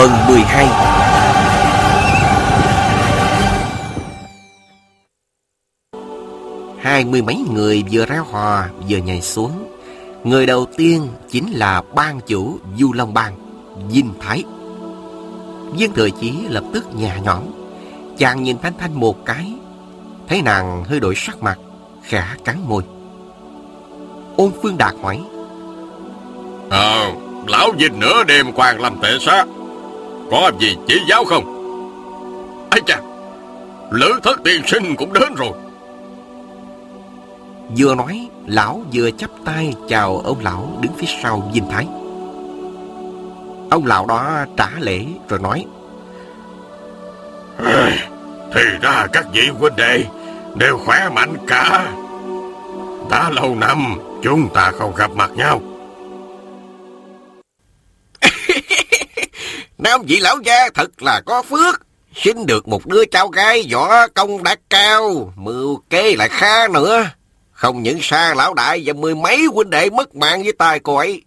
Phần 12 Hai. Mươi mấy người vừa ra hòa vừa nhảy xuống. Người đầu tiên chính là ban chủ Du Long Bang, Dinh Thái. Viên Thừa Chí lập tức nhà nhõm. Chàng nhìn Thanh Thanh một cái Thấy nàng hơi đổi sắc mặt Khẽ cắn môi. Ôn Phương Đạt hỏi Ờ, lão dinh nửa đêm quan làm tệ sát có gì chỉ giáo không? ấy chà, lữ thất tiên sinh cũng đến rồi. Vừa nói, lão vừa chắp tay chào ông lão đứng phía sau Dinh Thái. Ông lão đó trả lễ rồi nói. Thì ra các vị huynh đệ đều khỏe mạnh cả. Đã lâu năm chúng ta không gặp mặt nhau. Nam vị lão gia thật là có phước. Sinh được một đứa cháu gái võ công đã cao, mưu kế lại khá nữa. Không những xa lão đại và mười mấy huynh đệ mất mạng với tay cô ấy.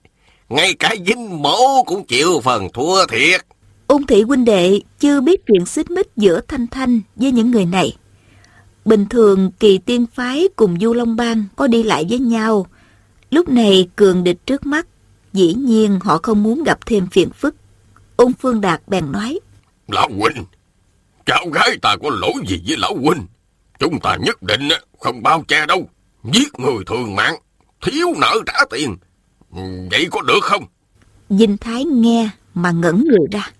Ngay cả dinh mẫu cũng chịu phần thua thiệt. Ung thị huynh đệ chưa biết chuyện xích mích giữa Thanh Thanh với những người này. Bình thường kỳ tiên phái cùng Du Long Bang có đi lại với nhau. Lúc này cường địch trước mắt, dĩ nhiên họ không muốn gặp thêm phiền phức. Ung Phương Đạt bèn nói. Lão huynh, cháu gái ta có lỗi gì với lão huynh? Chúng ta nhất định không bao che đâu. Giết người thường mạng, thiếu nợ trả tiền. Vậy có được không? Dinh Thái nghe mà ngẩn người ra.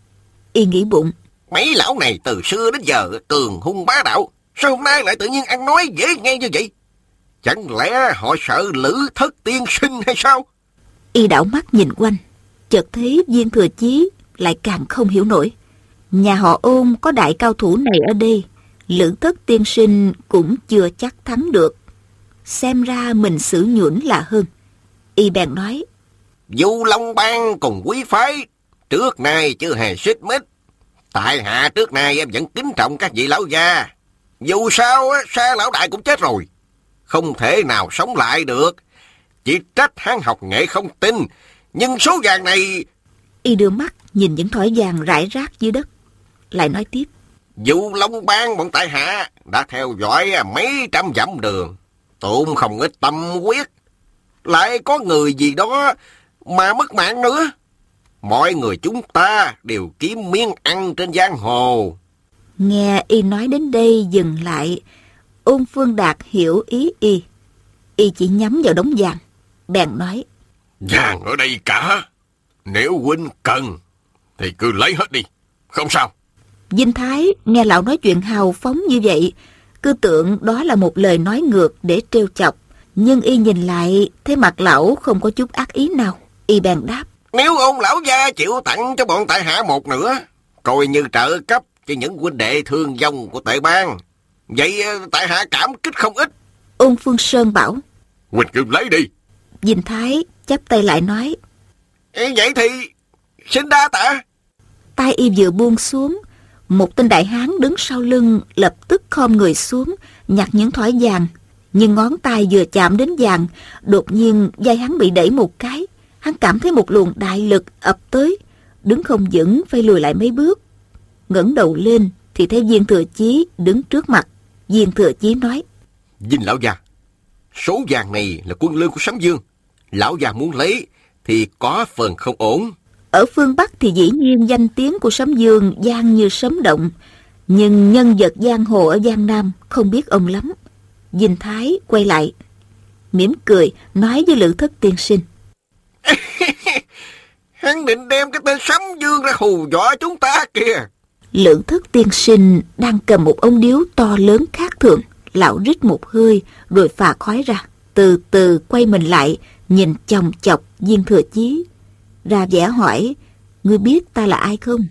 Y nghĩ bụng. Mấy lão này từ xưa đến giờ cường hung bá đạo. Sao hôm nay lại tự nhiên ăn nói dễ nghe như vậy? Chẳng lẽ họ sợ lữ thất tiên sinh hay sao? Y đảo mắt nhìn quanh, chợt thấy viên thừa chí lại càng không hiểu nổi. Nhà họ ôn có đại cao thủ này ở đây, lữ thất tiên sinh cũng chưa chắc thắng được. Xem ra mình xử nhuẩn là hơn. Y bèn nói, Du Long Bang cùng quý phái, trước nay chưa hề xích mích. Tại hạ trước nay em vẫn kính trọng các vị lão gia. Dù sao, xa lão đại cũng chết rồi. Không thể nào sống lại được. Chỉ trách hắn học nghệ không tin. Nhưng số vàng này... Y đưa mắt nhìn những thỏi vàng rải rác dưới đất. Lại nói tiếp. Du Long Bang bọn tại hạ đã theo dõi mấy trăm dặm đường. Tụm không ít tâm quyết. Lại có người gì đó mà mất mạng nữa. Mọi người chúng ta đều kiếm miếng ăn trên giang hồ. Nghe y nói đến đây dừng lại. Ôn Phương Đạt hiểu ý y. Y chỉ nhắm vào đống vàng. Bèn nói. Vàng ở đây cả. Nếu huynh cần thì cứ lấy hết đi. Không sao. Dinh Thái nghe lão nói chuyện hào phóng như vậy. Cứ tưởng đó là một lời nói ngược để trêu chọc. Nhưng y nhìn lại thấy mặt lão không có chút ác ý nào. Y bèn đáp. Nếu ông lão gia chịu tặng cho bọn tại hạ một nữa, coi như trợ cấp cho những huynh đệ thương vong của tệ bang. Vậy ờ, tại hạ cảm kích không ít. Ôn Phương Sơn bảo. Huynh cứ lấy đi. Dinh Thái chắp tay lại nói. Ê, vậy thì xin đa tạ. tay y vừa buông xuống, một tên đại hán đứng sau lưng lập tức khom người xuống, nhặt những thỏi vàng. Nhưng ngón tay vừa chạm đến vàng, đột nhiên vai hắn bị đẩy một cái. Hắn cảm thấy một luồng đại lực ập tới, đứng không vững phải lùi lại mấy bước. ngẩng đầu lên thì thấy viên thừa chí đứng trước mặt. Viên thừa chí nói. Dinh lão già, số vàng này là quân lương của Sấm Dương. Lão già muốn lấy thì có phần không ổn. Ở phương Bắc thì dĩ nhiên danh tiếng của Sấm Dương gian như sấm động. Nhưng nhân vật giang hồ ở Giang Nam không biết ông lắm. Dinh Thái quay lại, mỉm cười nói với Lữ Thất Tiên Sinh. Hắn định đem cái tên Sấm Dương ra hù dọa chúng ta kìa. Lữ Thất Tiên Sinh đang cầm một ông điếu to lớn khác thường. Lão rít một hơi rồi phà khói ra. Từ từ quay mình lại, nhìn chòng chọc viên thừa chí. ra vẻ hỏi, ngươi biết ta là ai không?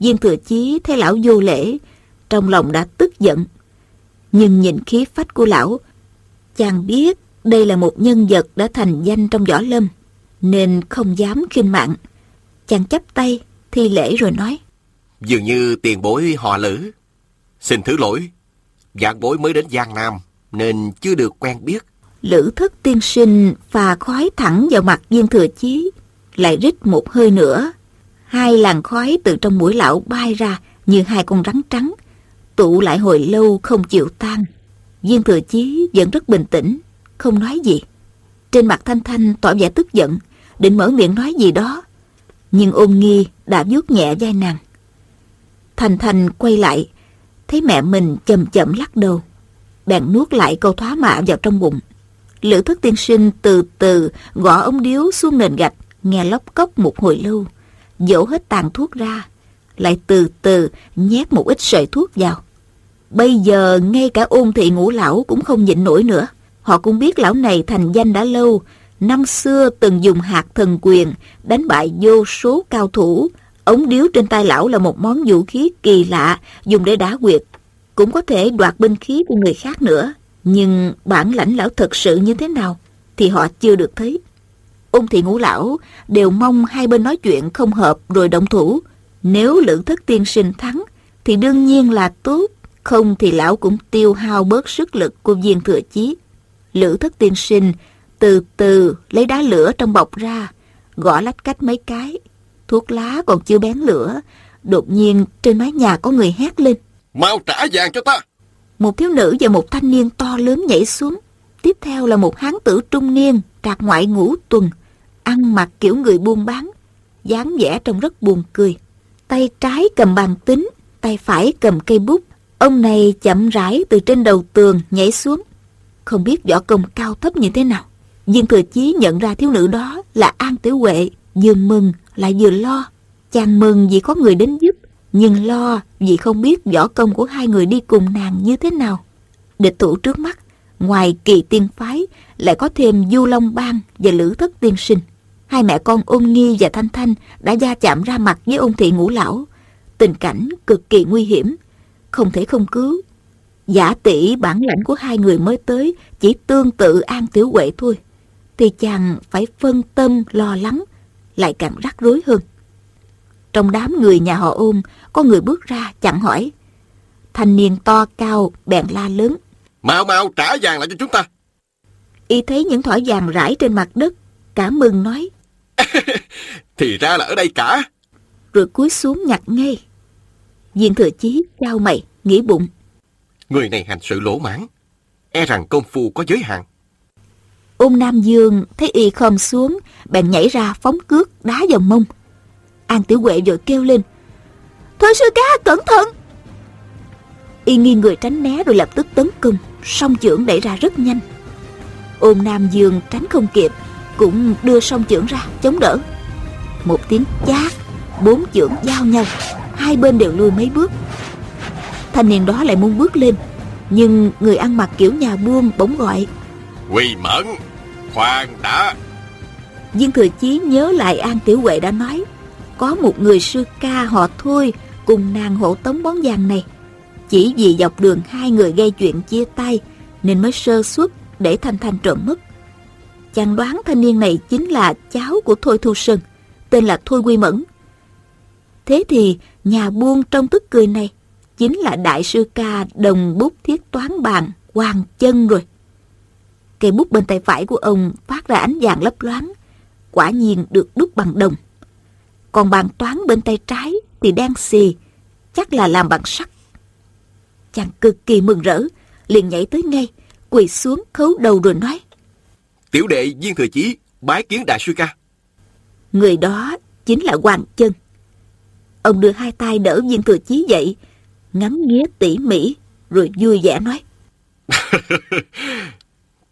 Viên thừa chí thấy lão vô lễ, trong lòng đã tức giận. Nhưng nhìn khí phách của lão, chàng biết đây là một nhân vật đã thành danh trong võ lâm, nên không dám khinh mạng. Chàng chắp tay, thi lễ rồi nói. Dường như tiền bối họ lữ. Xin thứ lỗi, dạng bối mới đến Giang Nam, nên chưa được quen biết. Lữ thất tiên sinh phà khói thẳng vào mặt viên thừa chí, lại rít một hơi nữa. Hai làn khói từ trong mũi lão bay ra như hai con rắn trắng, tụ lại hồi lâu không chịu tan. Viên thừa chí vẫn rất bình tĩnh, không nói gì. Trên mặt Thanh Thanh tỏ vẻ tức giận, định mở miệng nói gì đó. Nhưng ôn nghi đã vuốt nhẹ vai nàng. Thanh Thanh quay lại, thấy mẹ mình chậm chậm lắc đầu. Bèn nuốt lại câu thoá mạ vào trong bụng. Lữ thức tiên sinh từ từ gõ ống điếu xuống nền gạch, nghe lóc cốc một hồi lâu, dỗ hết tàn thuốc ra, lại từ từ nhét một ít sợi thuốc vào. Bây giờ ngay cả ôn thị ngũ lão cũng không nhịn nổi nữa. Họ cũng biết lão này thành danh đã lâu, năm xưa từng dùng hạt thần quyền đánh bại vô số cao thủ. Ống điếu trên tay lão là một món vũ khí kỳ lạ dùng để đá quyệt. Cũng có thể đoạt binh khí của người khác nữa. Nhưng bản lãnh lão thật sự như thế nào thì họ chưa được thấy. Ung thị ngũ lão đều mong hai bên nói chuyện không hợp rồi động thủ. Nếu lữ thất tiên sinh thắng thì đương nhiên là tốt. Không thì lão cũng tiêu hao bớt sức lực của viên thừa chí. Lữ thất tiên sinh từ từ lấy đá lửa trong bọc ra, gõ lách cách mấy cái. Thuốc lá còn chưa bén lửa, đột nhiên trên mái nhà có người hét lên. Mau trả vàng cho ta! Một thiếu nữ và một thanh niên to lớn nhảy xuống. Tiếp theo là một hán tử trung niên, trạc ngoại ngũ tuần, ăn mặc kiểu người buôn bán, dáng vẻ trông rất buồn cười. Tay trái cầm bàn tính, tay phải cầm cây bút. Ông này chậm rãi từ trên đầu tường nhảy xuống. Không biết võ công cao thấp như thế nào. Diên Thừa Chí nhận ra thiếu nữ đó là An Tiểu Huệ, vừa mừng lại vừa lo. Chàng mừng vì có người đến giúp, nhưng lo vì không biết võ công của hai người đi cùng nàng như thế nào. Địch thủ trước mắt, ngoài kỳ tiên phái, lại có thêm Du Long Bang và Lữ Thất Tiên Sinh. Hai mẹ con ôn nghi và Thanh Thanh đã gia chạm ra mặt với ôn thị ngũ lão. Tình cảnh cực kỳ nguy hiểm, không thể không cứu. Giả tỷ bản lãnh của hai người mới tới chỉ tương tự An Tiểu Huệ thôi thì chàng phải phân tâm lo lắng, lại càng rắc rối hơn. Trong đám người nhà họ ôm, có người bước ra chặn hỏi. Thanh niên to cao, bèn la lớn. Mau mau trả vàng lại cho chúng ta. Y thấy những thỏi vàng rải trên mặt đất, cả mừng nói. Thì ra là ở đây cả. Rồi cúi xuống nhặt ngay. Viên thừa chí trao mày, nghĩ bụng. Người này hành sự lỗ mãn, e rằng công phu có giới hạn. Ôn Nam Dương thấy y khom xuống, bèn nhảy ra phóng cước đá vào mông. An Tiểu Huệ vội kêu lên. Thôi sư ca, cẩn thận! Y nghiêng người tránh né rồi lập tức tấn công, song chưởng đẩy ra rất nhanh. Ôn Nam Dương tránh không kịp, cũng đưa song chưởng ra, chống đỡ. Một tiếng chát, bốn chưởng giao nhau, hai bên đều lùi mấy bước. Thanh niên đó lại muốn bước lên, nhưng người ăn mặc kiểu nhà buôn bỗng gọi. Quỳ mẫn, khoan đã. Viên Thừa Chí nhớ lại An Tiểu Huệ đã nói có một người sư ca họ Thôi Cùng nàng hộ tống bón vàng này. Chỉ vì dọc đường hai người gây chuyện chia tay, Nên mới sơ suất để Thanh Thanh trộm mất. Chàng đoán thanh niên này chính là cháu của Thôi Thu Sơn, Tên là Thôi Quy Mẫn. Thế thì nhà buôn trong tức cười này Chính là đại sư ca đồng bút thiết toán bàn Hoàng chân rồi. Cây bút bên tay phải của ông phát ra ánh vàng lấp loáng, quả nhiên được đúc bằng đồng. Còn bàn toán bên tay trái thì đen xì, chắc là làm bằng sắt. Chàng cực kỳ mừng rỡ, liền nhảy tới ngay, quỳ xuống khấu đầu rồi nói. Tiểu đệ viên thừa chí, bái kiến đại sư ca. Người đó chính là Hoàng Chân. Ông đưa hai tay đỡ viên thừa chí dậy, ngắm nghía tỉ mỉ, rồi vui vẻ nói.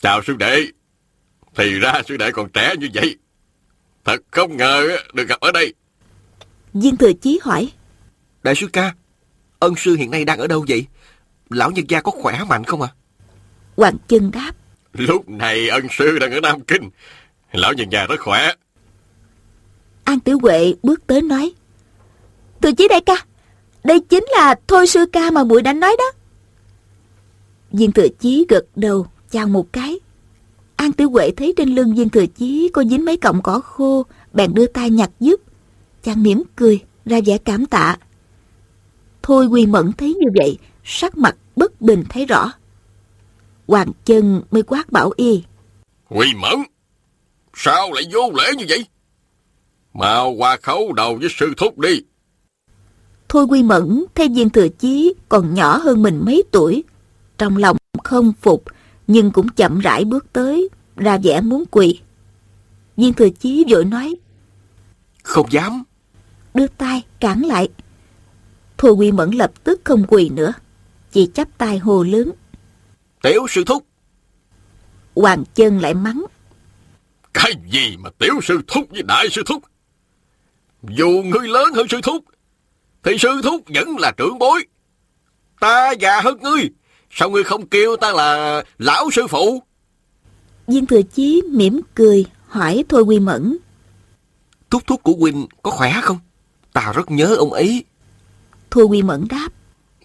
Chào sư đệ. Thì ra sư đệ còn trẻ như vậy. Thật không ngờ được gặp ở đây. Viên Thừa Chí hỏi. Đại sư ca, ân sư hiện nay đang ở đâu vậy? Lão nhân gia có khỏe mạnh không ạ? À? Hoàng chân đáp. Lúc này ân sư đang ở Nam Kinh. Lão nhân gia rất khỏe. Tiểu Huệ bước tới nói. Từ chí đại ca, đây chính là thôi sư ca mà muội đã nói đó. Viên thừa chí gật đầu, chào một cái. An Tiểu Huệ thấy trên lưng viên thừa chí có dính mấy cọng cỏ khô, bèn đưa tay nhặt giúp. Chàng mỉm cười, ra vẻ cảm tạ. Thôi Quy Mẫn thấy như vậy, sắc mặt bất bình thấy rõ. Hoàng chân mới quát bảo y. Quy Mẫn, sao lại vô lễ như vậy? Mau qua khấu đầu với sư thúc đi. Thôi Quy Mẫn thấy viên thừa chí còn nhỏ hơn mình mấy tuổi. Trong lòng không phục, nhưng cũng chậm rãi bước tới, ra vẻ muốn quỳ. Viên thừa chí vội nói. Không dám. Đưa tay cản lại. Thôi Quy Mẫn lập tức không quỳ nữa, chỉ chắp tay hồ lớn. Tiểu sư thúc. Hoàng chân lại mắng. Cái gì mà tiểu sư thúc với đại sư thúc? Dù ngươi lớn hơn sư thúc, thì sư thúc vẫn là trưởng bối. Ta già hơn ngươi, sao ngươi không kêu ta là lão sư phụ? Viên thừa chí mỉm cười, hỏi Thôi Quy Mẫn. Thúc thúc của Huynh có khỏe không? Ta rất nhớ ông ấy. Thôi Quy Mẫn đáp.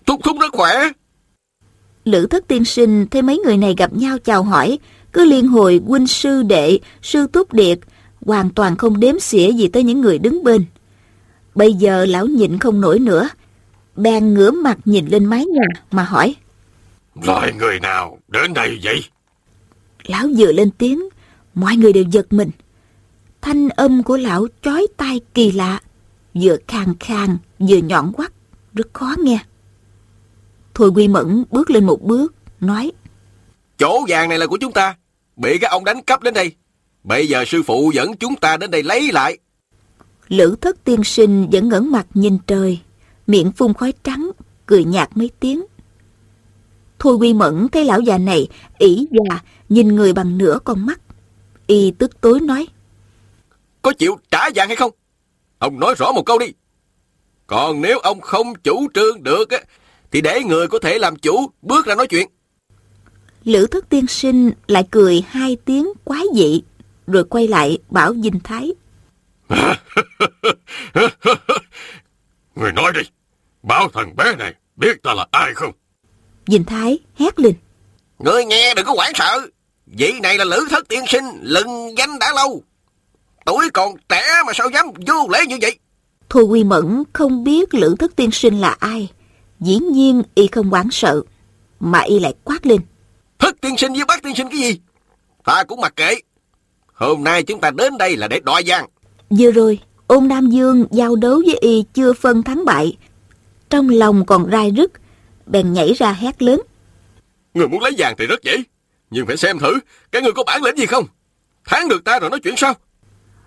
Thúc thúc rất khỏe. Lữ thất tiên sinh thấy mấy người này gặp nhau chào hỏi, cứ liên hồi huynh sư đệ, sư túc điệt, hoàn toàn không đếm xỉa gì tới những người đứng bên. Bây giờ lão nhịn không nổi nữa, bèn ngửa mặt nhìn lên mái nhà mà hỏi. Loại người nào đến đây vậy? Lão vừa lên tiếng, mọi người đều giật mình. Thanh âm của lão chói tai kỳ lạ, vừa khàn khàn, vừa nhọn quắt, rất khó nghe. Thôi Quy Mẫn bước lên một bước, nói. Chỗ vàng này là của chúng ta, bị các ông đánh cắp đến đây. Bây giờ sư phụ dẫn chúng ta đến đây lấy lại. Lữ thất tiên sinh vẫn ngẩng mặt nhìn trời, miệng phun khói trắng, cười nhạt mấy tiếng. Thôi Quy Mẫn thấy lão già này ỷ già nhìn người bằng nửa con mắt. Y tức tối nói. Có chịu trả vàng hay không? Ông nói rõ một câu đi. Còn nếu ông không chủ trương được á, thì để người có thể làm chủ bước ra nói chuyện. Lữ thất tiên sinh lại cười hai tiếng quái dị, rồi quay lại bảo Dinh Thái. Người nói đi, bảo thằng bé này biết ta là ai không? Dinh Thái hét lên. Người nghe đừng có quản sợ. Vị này là Lữ Thất Tiên Sinh, lừng danh đã lâu. Tuổi còn trẻ mà sao dám vô lễ như vậy? Thôi Quy Mẫn không biết Lữ Thất Tiên Sinh là ai. Dĩ nhiên y không quản sợ, mà y lại quát lên. Thất Tiên Sinh với bác Tiên Sinh cái gì? Ta cũng mặc kệ. Hôm nay chúng ta đến đây là để đòi giang. Vừa rồi, ôn Nam Dương giao đấu với y chưa phân thắng bại. Trong lòng còn rai rứt, bèn nhảy ra hét lớn. Người muốn lấy vàng thì rất dễ, nhưng phải xem thử cái người có bản lĩnh gì không. Thắng được ta rồi nói chuyện sao?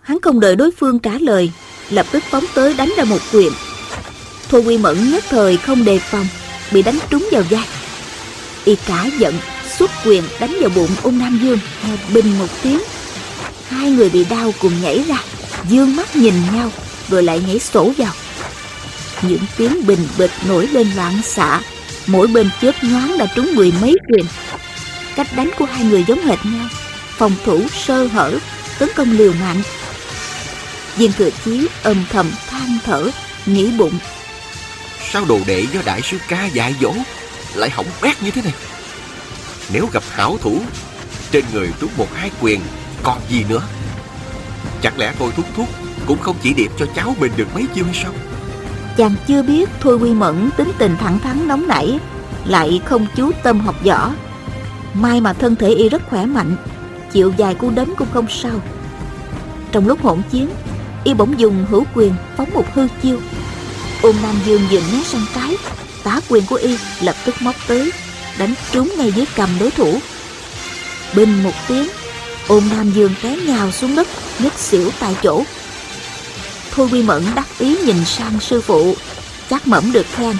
Hắn không đợi đối phương trả lời, lập tức phóng tới đánh ra một quyền. Thôi Quy Mẫn nhất thời không đề phòng, bị đánh trúng vào vai. Y cả giận, xuất quyền đánh vào bụng ung Nam Dương, bình một tiếng. Hai người bị đau cùng nhảy ra, dương mắt nhìn nhau, rồi lại nhảy sổ vào. Những tiếng bình bịch nổi lên loạn xạ, mỗi bên chớp nhoáng đã trúng mười mấy quyền. Cách đánh của hai người giống hệt nhau, phòng thủ sơ hở, tấn công liều mạng. Viên thừa chí âm thầm than thở, nghĩ bụng. Sao đồ đệ do đại sư ca dạy dỗ lại hỏng bét như thế này? Nếu gặp hảo thủ, trên người trúng một hai quyền, còn gì nữa? Chẳng lẽ thôi thúc thúc cũng không chỉ điểm cho cháu mình được mấy chiêu hay sao? Chàng chưa biết Thôi Quy Mẫn tính tình thẳng thắn nóng nảy, lại không chú tâm học võ. May mà thân thể y rất khỏe mạnh, chịu dài cú đấm cũng không sao. Trong lúc hỗn chiến, y bỗng dùng hữu quyền phóng một hư chiêu. Ôn Nam Dương vừa né sang trái, tá quyền của y lập tức móc tới, đánh trúng ngay dưới cầm đối thủ. Bình một tiếng, ôn Nam Dương té nhào xuống đất, ngất xỉu tại chỗ. Thôi Quy Mẫn đắc ý nhìn sang sư phụ, chắc mẩm được khen.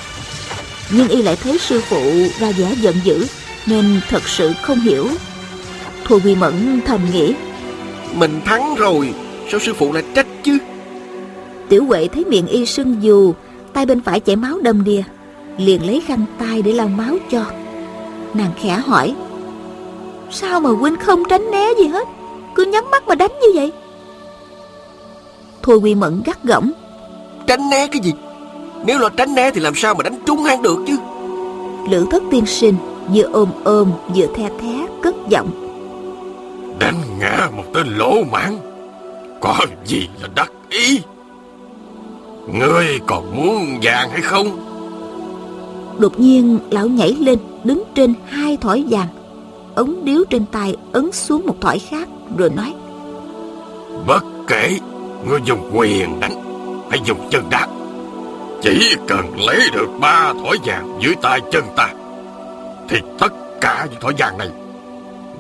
Nhưng y lại thấy sư phụ ra vẻ giận dữ, nên thật sự không hiểu. Thôi Quy Mẫn thầm nghĩ, Mình thắng rồi, sao sư phụ lại trách chứ? Tiểu Huệ thấy miệng y sưng dù, tay bên phải chảy máu đầm đìa, liền lấy khăn tay để lau máu cho. Nàng khẽ hỏi, sao mà huynh không tránh né gì hết, cứ nhắm mắt mà đánh như vậy? Thôi Quy Mẫn gắt gỏng Tránh né cái gì Nếu là tránh né thì làm sao mà đánh trúng hắn được chứ Lữ thất tiên sinh Vừa ôm ôm vừa the thé cất giọng Đánh ngã một tên lỗ mãn Có gì là đắc ý? Ngươi còn muốn vàng hay không? Đột nhiên lão nhảy lên Đứng trên hai thỏi vàng. Ống điếu trên tay ấn xuống một thỏi khác Rồi nói. Bất kể Ngươi dùng quyền đánh Hay dùng chân đá Chỉ cần lấy được ba thỏi vàng dưới tay chân ta Thì tất cả những thỏi vàng này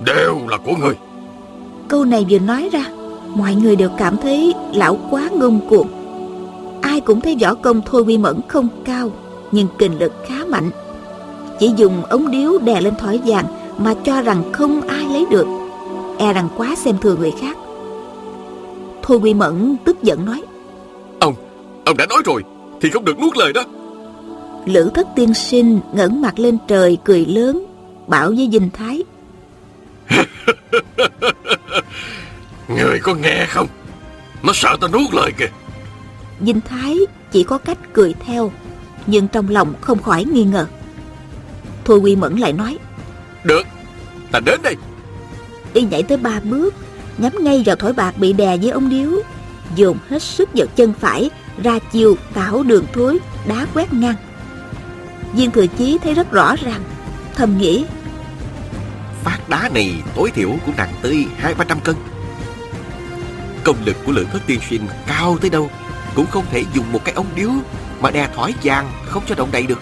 Đều là của ngươi. Câu này vừa nói ra Mọi người đều cảm thấy lão quá ngông cuồng. Ai cũng thấy võ công Thôi Quy Mẫn không cao Nhưng kình lực khá mạnh. Chỉ dùng ống điếu đè lên thỏi vàng Mà cho rằng không ai lấy được E rằng quá xem thường người khác. Thôi Quy Mẫn tức giận nói Ông, ông đã nói rồi Thì không được nuốt lời đó. Lữ thất tiên sinh ngẩng mặt lên trời cười lớn Bảo với Dinh Thái Người có nghe không? Nó sợ ta nuốt lời kìa? Dinh Thái chỉ có cách cười theo Nhưng trong lòng không khỏi nghi ngờ. Thôi Quy Mẫn lại nói Được, ta đến đây. Y nhảy tới ba bước Nhắm ngay vào thỏi bạc bị đè dưới ống điếu Dồn hết sức vào chân phải Ra chiều tạo đường thối Đá quét ngang. Viên thừa chí thấy rất rõ ràng Thầm nghĩ Phát đá này tối thiểu cũng nặng tới hai ba trăm cân Công lực của lữ thất tiên sinh cao tới đâu Cũng không thể dùng một cái ống điếu Mà đè thỏi vàng không cho động đậy được.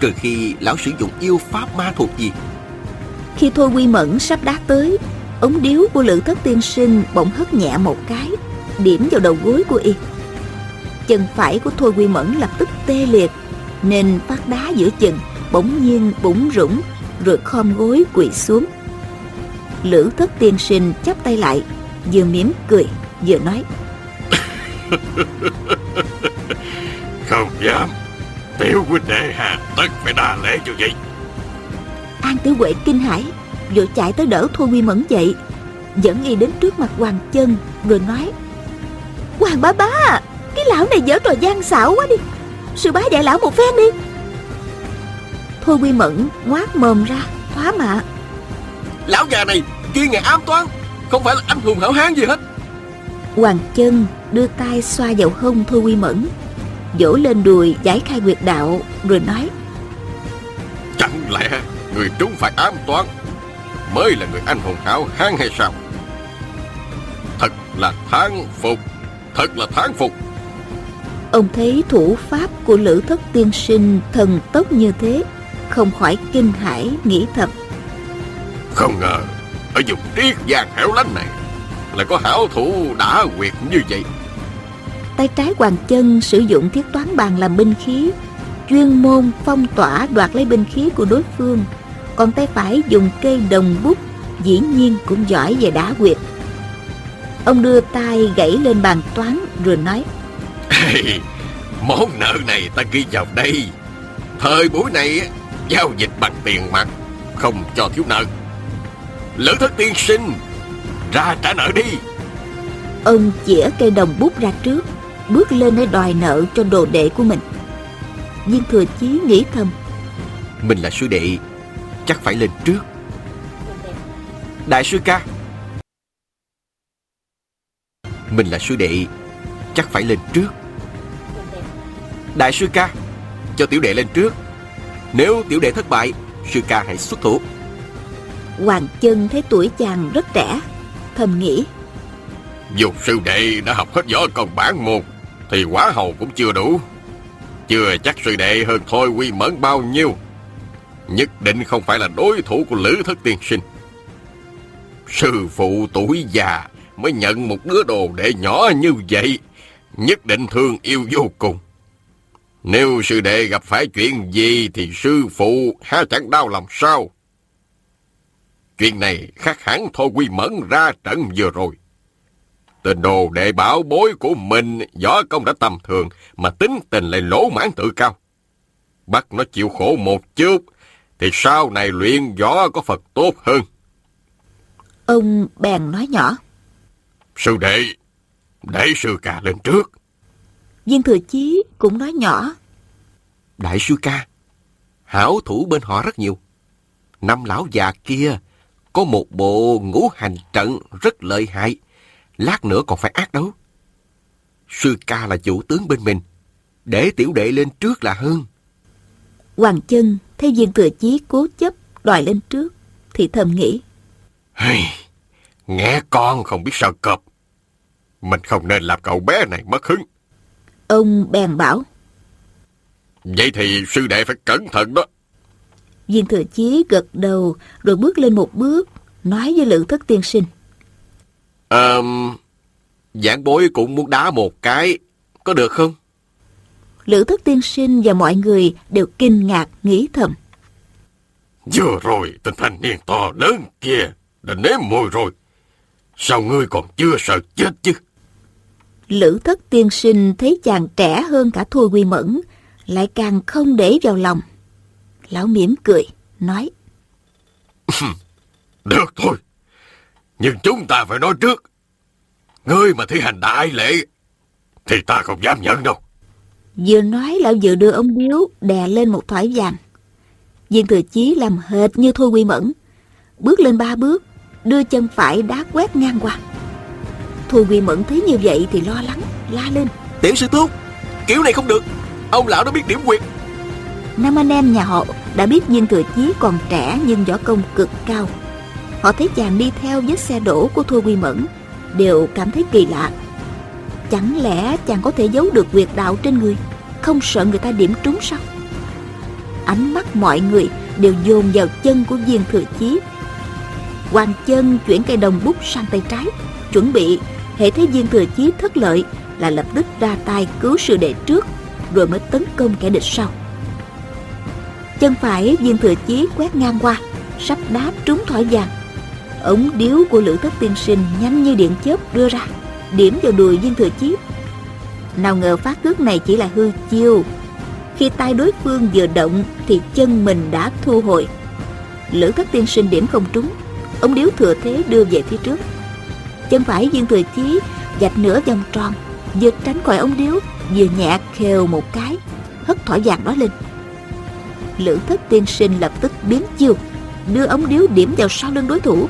Trừ khi lão sử dụng yêu pháp ma thuật gì? Khi Thôi Quy Mẫn sắp đá tới, Ống điếu của Lữ Thất Tiên Sinh bỗng hất nhẹ một cái, Điểm vào đầu gối của y. Chân phải của Thôi Quy Mẫn lập tức tê liệt, Nên phát đá giữa chừng Bỗng nhiên bủng rũng Rồi khom gối quỳ xuống. Lữ Thất Tiên Sinh chắp tay lại Vừa mỉm cười vừa nói. Không dám. Tiểu huynh đệ hà tất phải đa lễ cho vậy. An Tử Huệ kinh hãi Vội chạy tới đỡ Thôi Quy Mẫn dậy Dẫn y đến trước mặt Hoàng Chân Rồi nói. Hoàng bá bá Cái lão này dở trò gian xảo quá đi. Sư bá dạy lão một phen đi. Thôi Quy Mẫn ngoác mồm ra Thoá mạ. Lão già này chuyên nghề ám toán Không phải là anh hùng hảo hán gì hết. Hoàng Chân đưa tay xoa vào hông Thôi Quy Mẫn Vỗ lên đùi giải khai quyệt đạo Rồi nói Chẳng lẽ người trúng phải ám toán Mới là người anh hùng hảo hán hay sao? Thật là thán phục Thật là thán phục. Ông thấy thủ pháp của Lữ Thất Tiên Sinh thần tốc như thế Không khỏi kinh hãi nghĩ thầm. Không ngờ Ở vùng triết giang hẻo lánh này Lại có hảo thủ đã quyệt như vậy. Tay trái Hoàng Chân sử dụng thiết toán bàn làm binh khí Chuyên môn phong tỏa đoạt lấy binh khí của đối phương. Còn tay phải dùng cây đồng bút Dĩ nhiên cũng giỏi về đá quyệt. Ông đưa tay gãy lên bàn toán rồi nói Món nợ này ta ghi vào đây. Thời buổi này Giao dịch bằng tiền mặt Không cho thiếu nợ Lữ thất tiên sinh Ra trả nợ đi. Ông chĩa cây đồng bút ra trước Bước lên để đòi nợ cho đồ đệ của mình. Viên thừa chí nghĩ thầm Mình là sư đệ Chắc phải lên trước. Đại sư ca. Mình là sư đệ Chắc phải lên trước. Đại sư ca Cho tiểu đệ lên trước. Nếu tiểu đệ thất bại Sư ca hãy xuất thủ Hoàng chân thấy tuổi chàng rất trẻ, Thầm nghĩ. Dù sư đệ đã học hết võ công bản môn, Thì quá hầu cũng chưa đủ. Chưa chắc sư đệ hơn thôi quy mẫn bao nhiêu. Nhất định không phải là đối thủ của Lữ Thất Tiên Sinh. Sư phụ tuổi già Mới nhận một đứa đồ đệ nhỏ như vậy, Nhất định thương yêu vô cùng. Nếu sư đệ gặp phải chuyện gì Thì sư phụ há chẳng đau lòng sao? Chuyện này khác hẳn Thôi Quy Mẫn ra trận vừa rồi. Tên đồ đệ bảo bối của mình võ công đã tầm thường mà tính tình lại lỗ mãn tự cao. Bắt nó chịu khổ một chút thì sau này luyện võ có Phật tốt hơn. Ông bèn nói nhỏ Sư đệ, Để sư ca lên trước. Viên thừa chí cũng nói nhỏ. Đại sư ca, hảo thủ bên họ rất nhiều. Năm lão già kia có một bộ ngũ hành trận rất lợi hại. Lát nữa còn phải ác đấu. Sư ca là chủ tướng bên mình. Để tiểu đệ lên trước là hơn. Hoàng chân thấy viên thừa chí cố chấp đòi lên trước thì thầm nghĩ. Hey, nghe con không biết sợ cọp. Mình không nên làm cậu bé này mất hứng. Ông bèn bảo. Vậy thì sư đệ phải cẩn thận đó. Viên thừa chí gật đầu rồi bước lên một bước, nói với lữ thất tiên sinh. Ờ, giảng bối cũng muốn đá một cái, có được không? Lữ thất tiên sinh và mọi người đều kinh ngạc nghĩ thầm. Vừa rồi tên thanh niên to lớn kia đã nếm mùi rồi. Sao ngươi còn chưa sợ chết chứ? Lữ thất tiên sinh thấy chàng trẻ hơn cả Thôi Quy Mẫn, lại càng không để vào lòng. Lão mỉm cười, nói. Được thôi, nhưng chúng ta phải nói trước. Ngươi mà thi hành đại lễ, thì ta không dám nhận đâu. Vừa nói lão vừa đưa ông điếu đè lên một thỏi vàng. Viên thừa chí làm hệt như Thôi Quy Mẫn. Bước lên ba bước, đưa chân phải đá quét ngang qua. Thôi Quy Mẫn thấy như vậy thì lo lắng, la lên. Tiểu sư thúc, kiểu này không được. Ông lão đã biết điểm quyệt. Năm anh em nhà họ đã biết viên thừa chí còn trẻ nhưng võ công cực cao. Họ thấy chàng đi theo vết xe đổ của Thôi Quy Mẫn, đều cảm thấy kỳ lạ. Chẳng lẽ chàng có thể giấu được quyệt đạo trên người, không sợ người ta điểm trúng sao? Ánh mắt mọi người đều dồn vào chân của viên thừa chí. Hoàng chân chuyển cây đồng bút sang tay trái, chuẩn bị hệ thấy viên thừa chí thất lợi là lập tức ra tay cứu sự đệ trước, rồi mới tấn công kẻ địch sau. Chân phải viên thừa chí quét ngang qua, sắp đá trúng thỏi vàng. Ống điếu của lữ thất tiên sinh nhanh như điện chớp đưa ra, điểm vào đùi viên thừa chí. Nào ngờ phát cước này chỉ là hư chiêu. Khi tay đối phương vừa động thì chân mình đã thu hồi. Lữ thất tiên sinh điểm không trúng, ống điếu thừa thế đưa về phía trước. Chân phải viên thừa chí dạch nửa vòng tròn, vừa tránh khỏi ống điếu, vừa nhẹ khều một cái, hất thỏi vàng đó lên. Lữ thất tiên sinh lập tức biến chiêu, đưa ống điếu điểm vào sau lưng đối thủ.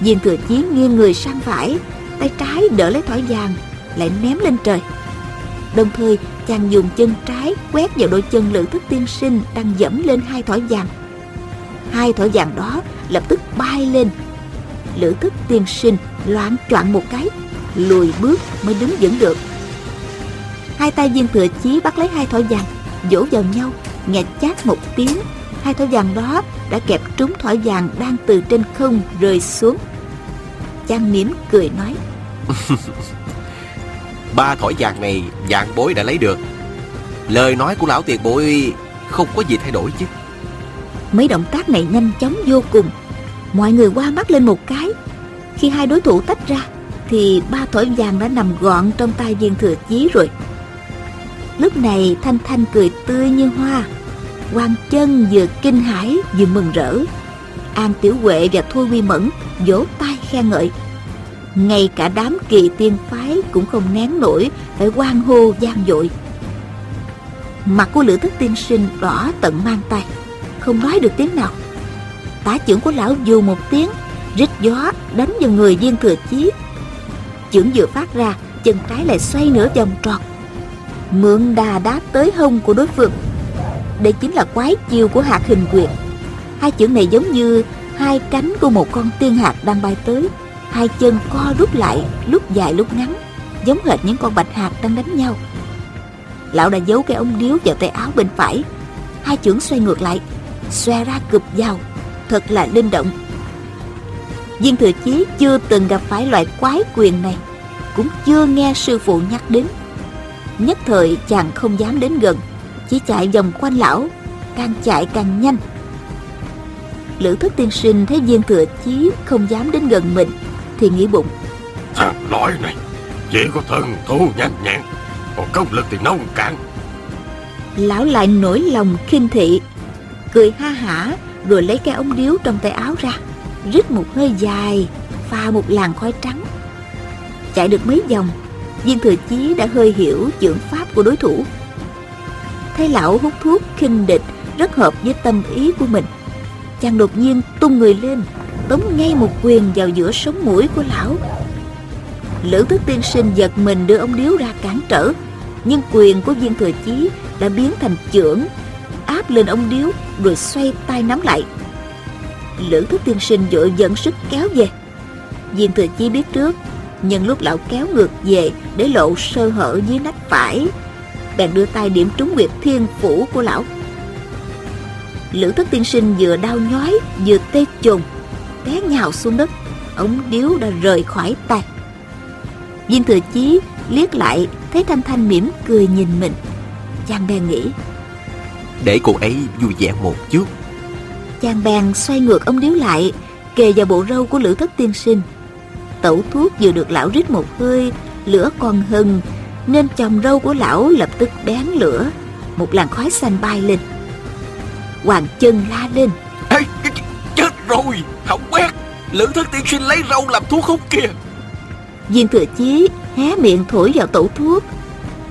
Viên thừa chí nghiêng người sang phải, tay trái đỡ lấy thỏi vàng, lại ném lên trời. Đồng thời, chàng dùng chân trái quét vào đôi chân lữ thất tiên sinh đang dẫm lên hai thỏi vàng. Hai thỏi vàng đó lập tức bay lên. Lữ thức tiên sinh loạn choạng một cái, lùi bước mới đứng vững được. Hai tay viên thừa chí bắt lấy hai thỏi vàng, vỗ vào nhau, nghe chát một tiếng. Hai thỏi vàng đó đã kẹp trúng thỏi vàng đang từ trên không rơi xuống. Chàng mỉm cười nói. Ba thỏi vàng này vàng bối đã lấy được. Lời nói của lão tiền bối không có gì thay đổi chứ. Mấy động tác này nhanh chóng vô cùng. Mọi người qua mắt lên một cái. Khi hai đối thủ tách ra, thì ba thỏi vàng đã nằm gọn trong tay viên thừa chí rồi. Lúc này Thanh Thanh cười tươi như hoa. quan chân vừa kinh hãi vừa mừng rỡ. An Tiểu Huệ và Thôi Quy Mẫn vỗ tay khen ngợi. Ngay cả đám kỳ tiên phái cũng không nén nổi phải quan hô gian dội. Mặt của Lữ Thất Tiên Sinh đỏ tận mang tay, không nói được tiếng nào. Tả trưởng của lão dù một tiếng, rít gió đánh vào người viên thừa chí. Chưởng vừa phát ra, chân trái lại xoay nửa vòng tròn. Mượn đà đá tới hông của đối phương. Đây chính là quái chiêu của hạt hình quyệt. Hai chưởng này giống như hai cánh của một con tiên hạt đang bay tới. Hai chân co rút lại lúc dài lúc ngắn, giống hệt những con bạch hạt đang đánh nhau. Lão đã giấu cái ống điếu vào tay áo bên phải. Hai chưởng xoay ngược lại, xòe ra cụp vào. Thật là linh động. Viên thừa chí chưa từng gặp phải loại quái quyền này, cũng chưa nghe sư phụ nhắc đến nhất thời chàng không dám đến gần chỉ chạy vòng quanh lão càng chạy càng nhanh. Lữ thất tiên sinh thấy viên thừa chí không dám đến gần mình thì nghĩ bụng. Thằng lõi này Chỉ có thần thú nhanh nhẹn Còn công lực thì nông cạn. Lão lại nổi lòng khinh thị Cười ha hả Rồi lấy cái ống điếu trong tay áo ra Rít một hơi dài Pha một làn khói trắng. Chạy được mấy vòng Viên thừa chí đã hơi hiểu dưỡng pháp của đối thủ. Thấy lão hút thuốc khinh địch, Rất hợp với tâm ý của mình. Chàng đột nhiên tung người lên, Tống ngay một quyền vào giữa sống mũi của lão. Lữ thức tiên sinh giật mình đưa ông điếu ra cản trở, Nhưng quyền của viên thừa chí đã biến thành chưởng, Áp lên ông điếu rồi xoay tay nắm lại. Lữ thức tiên sinh vội dẫn sức kéo về. Viên thừa chí biết trước Nhân lúc lão kéo ngược về Để lộ sơ hở dưới nách phải Bèn đưa tay điểm trúng quyệt thiên phủ của lão. Lữ thất tiên sinh vừa đau nhói Vừa tê chồn Té nhào xuống đất Ống điếu đã rời khỏi tay. Viên thừa chí liếc lại Thấy Thanh Thanh mỉm cười nhìn mình. Chàng bèn nghĩ Để cô ấy vui vẻ một chút. Chàng bèn xoay ngược ống điếu lại Kề vào bộ râu của lữ thất tiên sinh Tẩu thuốc vừa được lão rít một hơi Lửa còn hừng Nên chồng râu của lão lập tức bén lửa Một làn khói xanh bay lên. Hoàng chân la lên. Ê, Chết rồi Hỏng bét Lữ thất tiên sinh lấy râu làm thuốc hút kìa. Viên thừa chí hé miệng thổi vào tẩu thuốc.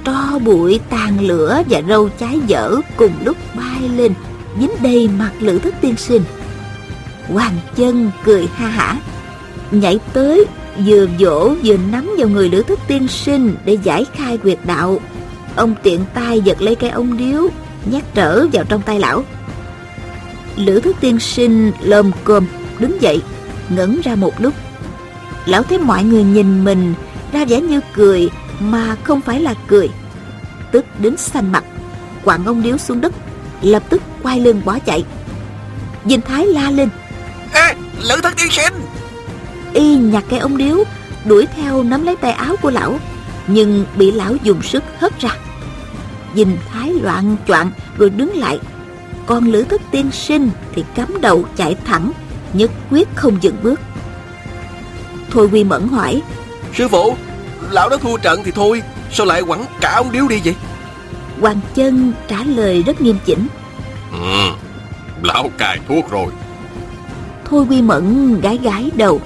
Tro bụi tàn lửa và râu cháy dở cùng lúc bay lên Dính đầy mặt lữ thất tiên sinh. Hoàng chân cười ha hả Nhảy tới vừa vỗ vừa nắm vào người lữ thức tiên sinh Để giải khai quyệt đạo. Ông tiện tay giật lấy cây ông điếu nhát trở vào trong tay lão. Lữ thức tiên sinh lồm cồm đứng dậy Ngẩn ra một lúc. Lão thấy mọi người nhìn mình Ra vẻ như cười Mà không phải là cười. Tức đến xanh mặt Quặng ông điếu xuống đất Lập tức quay lưng bỏ chạy. Dinh Thái la lên. Ê, Lữ thức tiên sinh! Y nhặt cái ống điếu Đuổi theo nắm lấy tay áo của lão Nhưng bị lão dùng sức hất ra. Dinh Thái loạn choạng Rồi đứng lại. Còn Lữ thất tiên sinh Thì cắm đầu chạy thẳng Nhất quyết không dừng bước. Thôi Quy Mẫn hỏi Sư phụ Lão đã thua trận thì thôi Sao lại quẳng cả ông điếu đi vậy? Hoàng Chân trả lời rất nghiêm chỉnh. Ừ Lão cài thuốc rồi. Thôi Quy Mẫn gái gái đầu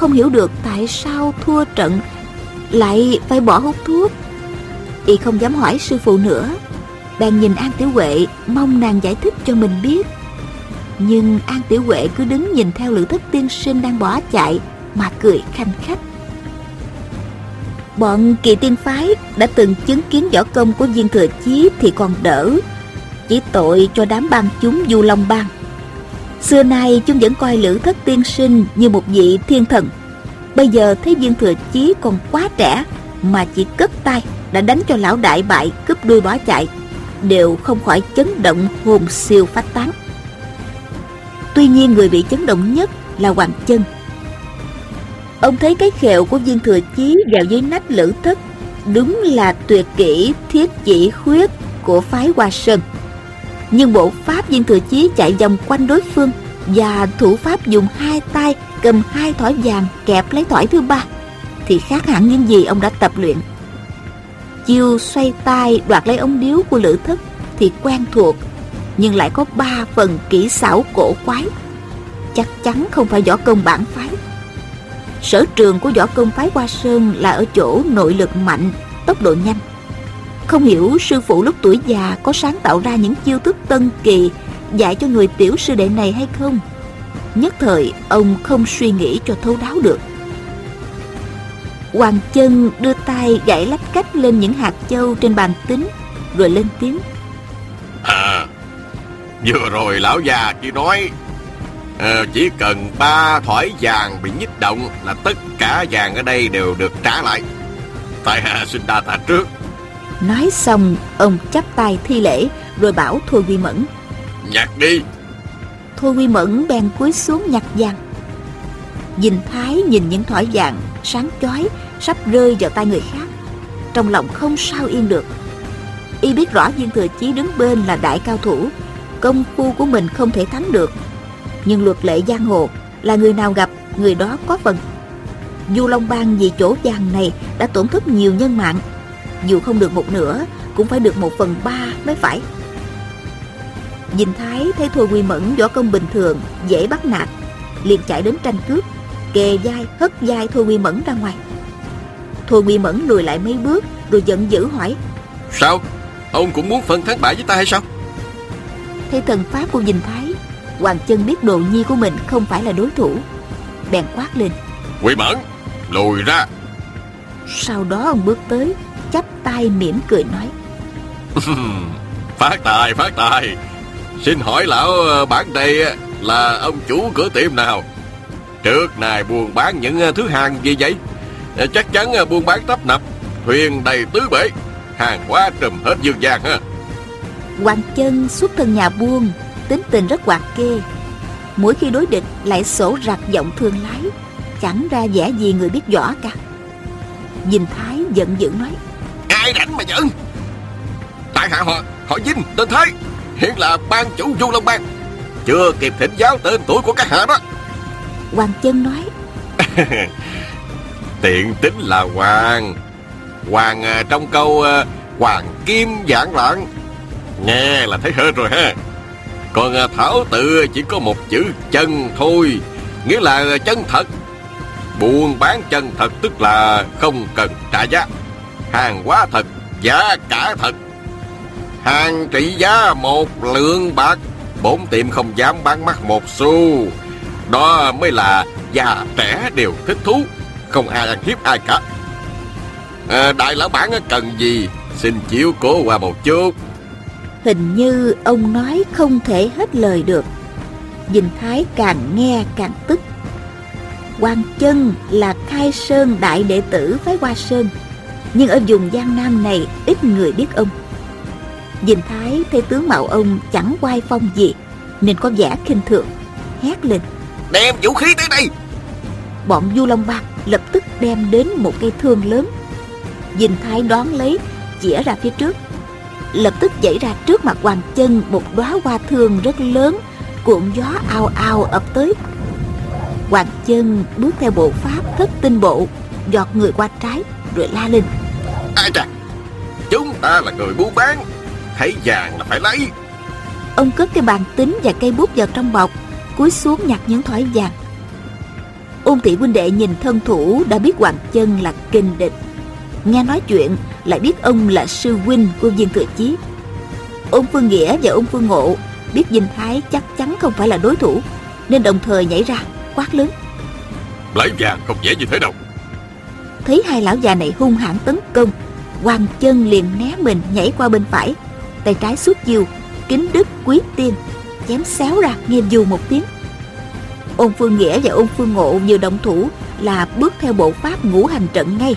không hiểu được tại sao thua trận Lại phải bỏ hút thuốc. Y không dám hỏi sư phụ nữa. Bèn nhìn An Tiểu Huệ, Mong nàng giải thích cho mình biết. Nhưng An Tiểu Huệ cứ đứng nhìn theo lữ thất tiên sinh đang bỏ chạy, Mà cười khanh khách. Bọn kỳ tiên phái đã từng chứng kiến võ công của viên thừa chí thì còn đỡ. Chỉ tội cho đám bang chúng du long bang. Xưa nay chúng vẫn coi lữ thất tiên sinh như một vị thiên thần. Bây giờ thấy viên thừa chí còn quá trẻ Mà chỉ cất tay đã đánh cho lão đại bại cướp đuôi bỏ chạy, Đều không khỏi chấn động hồn siêu phách tán. Tuy nhiên người bị chấn động nhất là Hoàng Chân. Ông thấy cái khẹo của viên thừa chí vào dưới nách lữ thất Đúng là tuyệt kỹ thiết chỉ khuyết của phái Hoa Sơn. Nhưng bộ pháp viên thừa chí chạy vòng quanh đối phương Và thủ pháp dùng hai tay cầm hai thỏi vàng kẹp lấy thỏi thứ ba. Thì khác hẳn những gì ông đã tập luyện. Chiêu xoay tay đoạt lấy ống điếu của lữ thất Thì quen thuộc Nhưng lại có ba phần kỹ xảo cổ quái. Chắc chắn không phải võ công bản phái. Sở trường của võ công phái Hoa Sơn là ở chỗ nội lực mạnh, tốc độ nhanh. Không hiểu sư phụ lúc tuổi già có sáng tạo ra những chiêu thức tân kỳ dạy cho người tiểu sư đệ này hay không? Nhất thời ông không suy nghĩ cho thấu đáo được. Hoàng chân đưa tay gãy lách cách lên những hạt châu trên bàn tính rồi lên tiếng. À, vừa rồi lão già kia nói à, chỉ cần ba thỏi vàng bị nhích động là tất cả vàng ở đây đều được trả lại. Tại hạ xin đa tạ trước. Nói xong, ông chắp tay thi lễ rồi bảo Thôi Quy Mẫn. Nhặt đi. Thôi Quy Mẫn bèn cúi xuống nhặt vàng. Dình Thái nhìn những thỏi vàng sáng chói sắp rơi vào tay người khác. Trong lòng không sao yên được. Y biết rõ viên thừa chí đứng bên là đại cao thủ. Công phu của mình không thể thắng được nhưng luật lệ giang hồ là người nào gặp người đó có phần du long bang vì chỗ vàng này đã tổn thất nhiều nhân mạng dù không được một nửa cũng phải được một phần ba mới phải. Dình Thái thấy Thôi Quy Mẫn võ công bình thường dễ bắt nạt liền chạy đến tranh cướp kề vai hất vai Thôi Quy Mẫn ra ngoài. Thôi Quy Mẫn lùi lại mấy bước Rồi giận dữ hỏi Sao? Ông cũng muốn phân thắng bại với ta hay sao? Thấy thần pháp của Dình Thái Hoàng chân biết đồ nhi của mình không phải là đối thủ. Bèn quát lên Quỷ Mẫn Lùi ra. Sau đó ông bước tới Chắp tay mỉm cười nói. Phát tài phát tài. Xin hỏi lão ờ, bản đây là ông chủ cửa tiệm nào? Trước này buôn bán những ờ, thứ hàng gì vậy? Ờ, Chắc chắn buôn bán tấp nập Thuyền đầy tứ bể Hàng hóa trùm hết dương gian ha. Hoàng chân xuất thân nhà buôn Tính tình rất hoạt kê. Mỗi khi đối địch lại sổ rạc giọng thương lái Chẳng ra vẻ gì người biết võ cả. Dình Thái giận dữ nói Ai rảnh mà giận Tại hạ họ Họ Vinh tên Thái Hiện là ban chủ Du Long Bang. Chưa kịp thỉnh giáo tên tuổi của các hạ đó. Hoàng chân nói Tiện tính là Hoàng. Hoàng à, trong câu à, Hoàng Kim giảng loạn. Nghe là thấy hết rồi ha. Còn à, Thảo tự chỉ có một chữ chân thôi. Nghĩa là chân thật. Buôn bán chân thật tức là không cần trả giá Hàng hóa thật, giá cả thật. Hàng trị giá một lượng bạc Bốn tiệm không dám bán mắt một xu. Đó mới là già trẻ đều thích thú Không ai ăn hiếp ai cả. À, Đại lão bản cần gì? Xin chiếu cố qua một chút. Hình như ông nói không thể hết lời được. Dình Thái càng nghe càng tức. Hoàng Chân là khai sơn đại đệ tử phái Hoa Sơn. Nhưng ở vùng Giang Nam này ít người biết ông. Dình Thái thấy tướng mạo ông chẳng quay phong gì Nên có vẻ khinh thường Hét lên. Đem vũ khí tới đây! Bọn Du Long Bạc lập tức đem đến một cây thương lớn. Dình Thái đón lấy Chỉa ra phía trước. Lập tức dãy ra trước mặt Hoàng Chân Một đóa hoa thương rất lớn Cuộn gió ao ao ập tới. Hoàng Chân bước theo bộ pháp thất tinh bộ Giọt người qua trái Rồi la lên ta là người buôn bán. Thấy vàng là phải lấy. Ông cất cái bàn tính và cây bút vào trong bọc Cúi xuống nhặt những thỏi vàng. Ôn thị huynh đệ nhìn thân thủ Đã biết Hoàng Chân là kinh địch. Nghe nói chuyện Lại biết ông là sư huynh của viên thừa chí. Ôn Phương Nghĩa và ôn Phương Ngộ Biết Dinh Thái chắc chắn không phải là đối thủ Nên đồng thời nhảy ra quát lớn. Lấy vàng không dễ như thế đâu. Thấy hai lão già này hung hãn tấn công Hoàng chân liền né mình nhảy qua bên phải. Tay trái suốt chiêu Kính đức quý tiên, Chém xéo ra nghe dù một tiếng. Ôn Phương Nghĩa và ôn Phương Ngộ vừa động thủ Là bước theo bộ pháp ngũ hành trận ngay.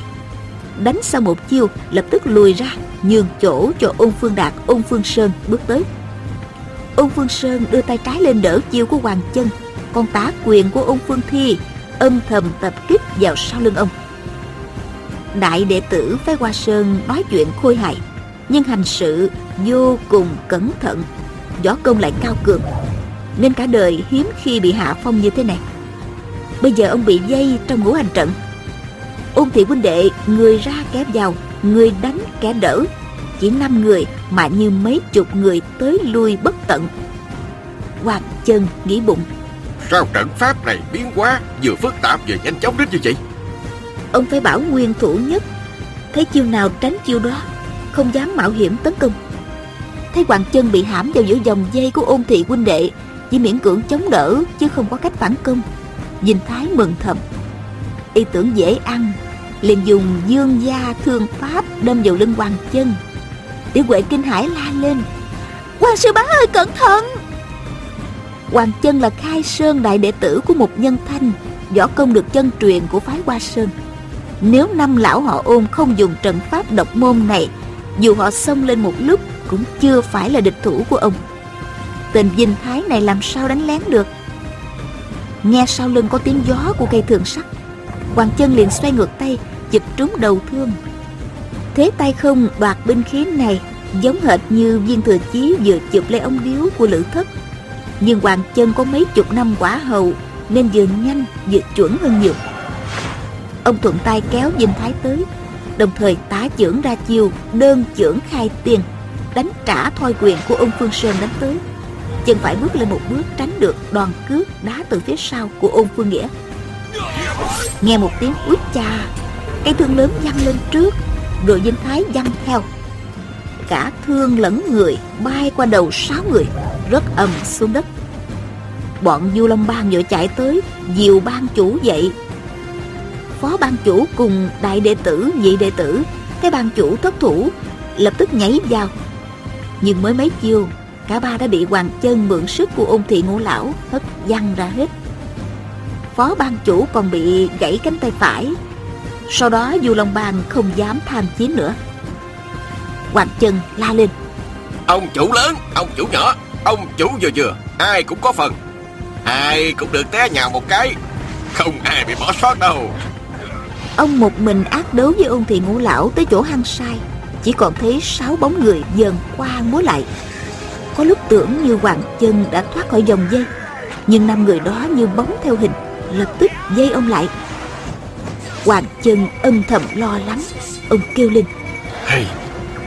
Đánh sau một chiêu, Lập tức lùi ra, Nhường chỗ cho ôn Phương Đạt ôn Phương Sơn bước tới. Ôn Phương Sơn đưa tay trái lên đỡ chiêu của Hoàng chân, con tá quyền của ôn Phương Thi Âm thầm tập kích vào sau lưng ông. Đại đệ tử phái Hoa Sơn nói chuyện khôi hài Nhưng hành sự vô cùng cẩn thận Võ công lại cao cường Nên cả đời hiếm khi bị hạ phong như thế này. Bây giờ ông bị dây trong ngũ hành trận. Ôn thị huynh đệ Người ra kẻ vào Người đánh kẻ đỡ. Chỉ năm người mà như mấy chục người tới lui bất tận. Hoàng chân nghĩ bụng. Sao trận pháp này biến quá, Vừa phức tạp vừa nhanh chóng đến như vậy? Ông phải bảo nguyên thủ nhất. Thấy chiêu nào tránh chiêu đó, Không dám mạo hiểm tấn công. Thấy Hoàng chân bị hãm vào giữa dòng dây của ôn thị huynh đệ, Chỉ miễn cưỡng chống đỡ Chứ không có cách phản công. Dinh Thái mừng thầm. Y tưởng dễ ăn, liền dùng dương gia thương pháp đâm vào lưng Hoàng chân. Tiểu Huệ kinh hãi la lên. Hoàng sư bá ơi, cẩn thận! Hoàng chân là khai sơn đại đệ tử của một nhân thanh, Võ công được chân truyền của phái Hoa Sơn. Nếu năm lão họ ôn không dùng trận pháp độc môn này, Dù họ xông lên một lúc Cũng chưa phải là địch thủ của ông. Tên dinh thái này làm sao đánh lén được? Nghe sau lưng có tiếng gió của cây thường sắt. Hoàng chân liền xoay ngược tay Chụp trúng đầu thương. Thế tay không đoạt binh khí này, Giống hệt như viên thừa chí vừa chụp lấy ông điếu của lữ thất. Nhưng Hoàng chân có mấy chục năm quả hầu, Nên vừa nhanh, vừa chuẩn hơn nhiều. Ông thuận tay kéo Dinh Thái tới, Đồng thời tá chưởng ra chiêu, Đơn chưởng khai tiền, Đánh trả thoi quyền của ông Phương Sơn đánh tới. Chân phải bước lên một bước, tránh được đòn cước đá từ phía sau của ôn Phương Nghĩa. Nghe một tiếng út cha, Cây thương lớn văng lên trước, Rồi dinh Thái văng theo. Cả thương lẫn người bay qua đầu sáu người, Rất ầm xuống đất. Bọn Du Long Bang vừa chạy tới Diều ban chủ dậy Phó ban chủ cùng đại đệ tử, nhị đệ tử. Cái ban chủ thất thủ Lập tức nhảy vào. Nhưng mới mấy chiêu Cả ba đã bị Hoàng Chân mượn sức của ôn thị ngũ lão Hất văng ra hết. Phó ban chủ còn bị gãy cánh tay phải. Sau đó Du Long Bang không dám tham chiến nữa. Hoàng Chân la lên. Ông chủ lớn, ông chủ nhỏ Ông chủ vừa vừa, ai cũng có phần. Ai cũng được té nhào một cái Không ai bị bỏ sót đâu. Ông một mình ác đấu với ôn thị ngũ lão Tới chỗ hăng sai. Chỉ còn thấy sáu bóng người dần qua múa lại. Có lúc tưởng như Hoàng Chân đã thoát khỏi dòng dây Nhưng năm người đó như bóng theo hình Lập tức dây ông lại. Hoàng Chân âm thầm lo lắng Ông kêu lên. Hey,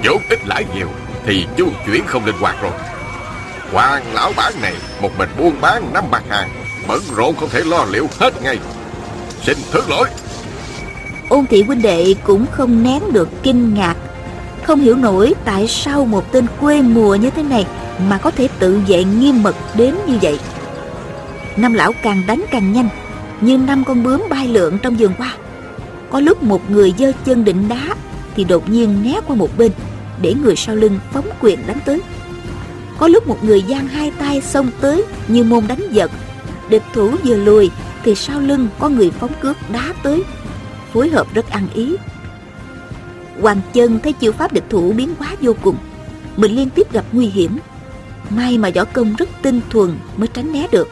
Vốn ít lãi nhiều Thì chu chuyển không linh hoạt rồi. Hoàng lão bản này Một mình buôn bán năm bạc hàng Bận rộn không thể lo liệu hết ngay. Xin thứ lỗi. Ôn thị huynh đệ cũng không nén được kinh ngạc. Không hiểu nổi tại sao một tên quê mùa như thế này Mà có thể tự vệ nghiêm mật đến như vậy. Năm lão càng đánh càng nhanh, Như năm con bướm bay lượn trong vườn hoa. Có lúc một người giơ chân định đá Thì đột nhiên né qua một bên, Để người sau lưng phóng quyền đánh tới. Có lúc một người giang hai tay xông tới Như môn đánh giật, Địch thủ vừa lùi Thì sau lưng có người phóng cước đá tới phối hợp rất ăn ý. Hoàng chân thấy chiêu pháp địch thủ biến hóa vô cùng, Mình liên tiếp gặp nguy hiểm. May mà võ công rất tinh thuần mới tránh né được.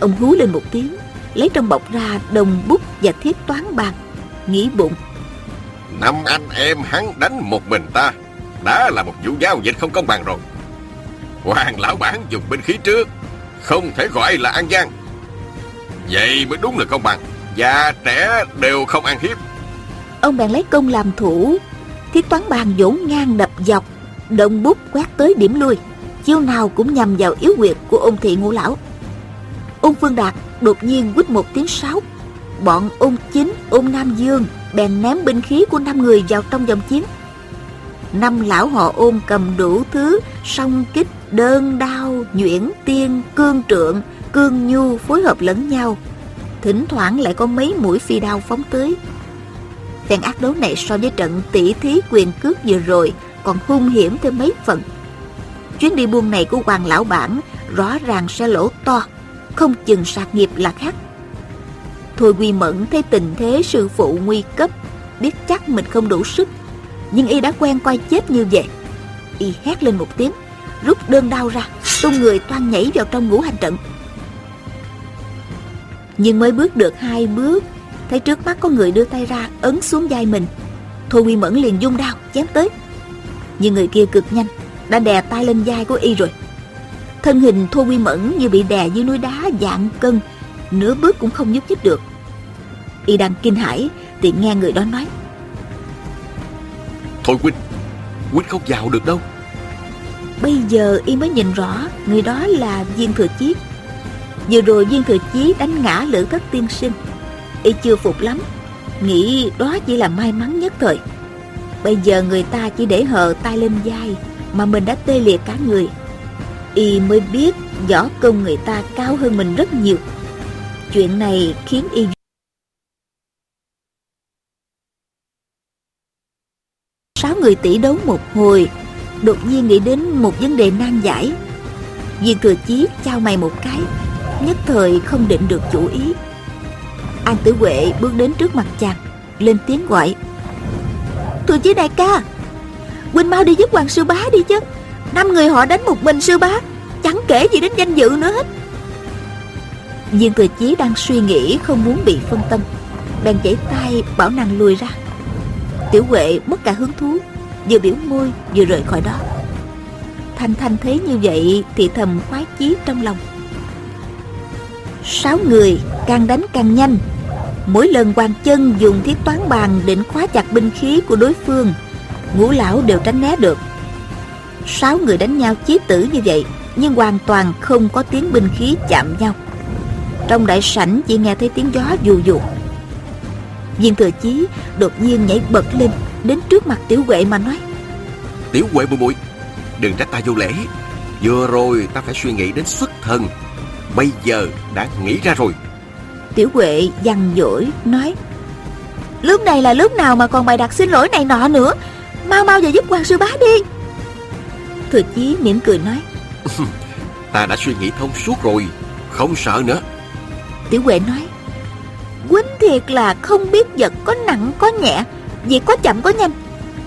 Ông hú lên một tiếng, Lấy trong bọc ra đồng bút và thiết toán bàn Nghĩ bụng. Năm anh em hắn đánh một mình ta, Đã là một vụ giao dịch không công bằng rồi. Hoàng lão bản dùng binh khí trước, Không thể gọi là an gian. Vậy mới đúng là công bằng. Già trẻ đều không ăn hiếp. Ông bèn lấy công làm thủ Thiết toán bàn vỗ ngang đập dọc Động bút quét tới điểm lui. Chiêu nào cũng nhằm vào yếu quyệt của ôn thị ngũ lão. Ôn Phương Đạt đột nhiên quýt một tiếng sáo. Bọn ôn chính, ôn Nam Dương Bèn ném binh khí của năm người vào trong dòng chiến. Năm lão họ ôn cầm đủ thứ Song kích, đơn đao, nhuyễn tiên, cương trượng Cương nhu phối hợp lẫn nhau thỉnh thoảng lại có mấy mũi phi đao phóng tới. Phen ác đấu này so với trận tỷ thí quyền cước vừa rồi còn hung hiểm thêm mấy phần. Chuyến đi buôn này của Hoàng Lão Bản rõ ràng sẽ lỗ to, không chừng sạc nghiệp là khác. Thôi Quy Mẫn thấy tình thế sư phụ nguy cấp, biết chắc mình không đủ sức, nhưng y đã quen coi chết như vậy. Y hét lên một tiếng, rút đơn đao ra, tung người toan nhảy vào trong ngũ hành trận. Nhưng mới bước được hai bước Thấy trước mắt có người đưa tay ra Ấn xuống vai mình. Thôi Quy Mẫn liền dung đao chém tới. Nhưng người kia cực nhanh Đã đè tay lên vai của y rồi. Thân hình Thôi Quy Mẫn như bị đè dưới núi đá dạng cân Nửa bước cũng không nhúc nhích được. Y đang kinh hãi Thì nghe người đó nói. Thôi Quynh Quynh không vào được đâu. Bây giờ y mới nhìn rõ Người đó là Viên Thừa Chiết Vừa rồi viên thừa chí đánh ngã lữ thất tiên sinh. Y chưa phục lắm, Nghĩ đó chỉ là may mắn nhất thời. Bây giờ người ta chỉ để hờ tay lên vai Mà mình đã tê liệt cả người. Y mới biết võ công người ta cao hơn mình rất nhiều. Chuyện này khiến Y Sáu người tỷ đấu một hồi, Đột nhiên nghĩ đến một vấn đề nan giải. Viên thừa chí trao mày một cái nhất thời không định được chủ ý. An tử huệ bước đến trước mặt chàng, lên tiếng gọi. Thưa chí đại ca huynh mau đi giúp hoàng sư bá đi chứ. Năm người họ đánh một mình sư bá, chẳng kể gì đến danh dự nữa hết. Viên thừa chí đang suy nghĩ không muốn bị phân tâm, bèn chảy tay bảo nàng lùi ra. Tiểu huệ mất cả hứng thú, vừa biểu môi vừa rời khỏi đó. Thanh thanh thấy như vậy thì thầm khoái chí trong lòng. Sáu người càng đánh càng nhanh. Mỗi lần Hoàng chân dùng thiết toán bàn định khóa chặt binh khí của đối phương, Ngũ lão đều tránh né được. Sáu người đánh nhau chí tử như vậy, Nhưng hoàn toàn không có tiếng binh khí chạm nhau. Trong đại sảnh chỉ nghe thấy tiếng gió dù dù. Viên thừa chí đột nhiên nhảy bật lên, Đến trước mặt tiểu huệ mà nói, Tiểu huệ bụi bụi Đừng trách ta vô lễ. Vừa rồi ta phải suy nghĩ đến xuất thần Bây giờ đã nghĩ ra rồi. Tiểu huệ dằn dỗi nói Lúc này là lúc nào mà còn bài đặt xin lỗi này nọ nữa? Mau mau về giúp quan sư bá đi. Thừa chí mỉm cười nói Ta đã suy nghĩ thông suốt rồi Không sợ nữa. Tiểu Huệ nói Quýnh thiệt là không biết vật có nặng có nhẹ Việc có chậm có nhanh.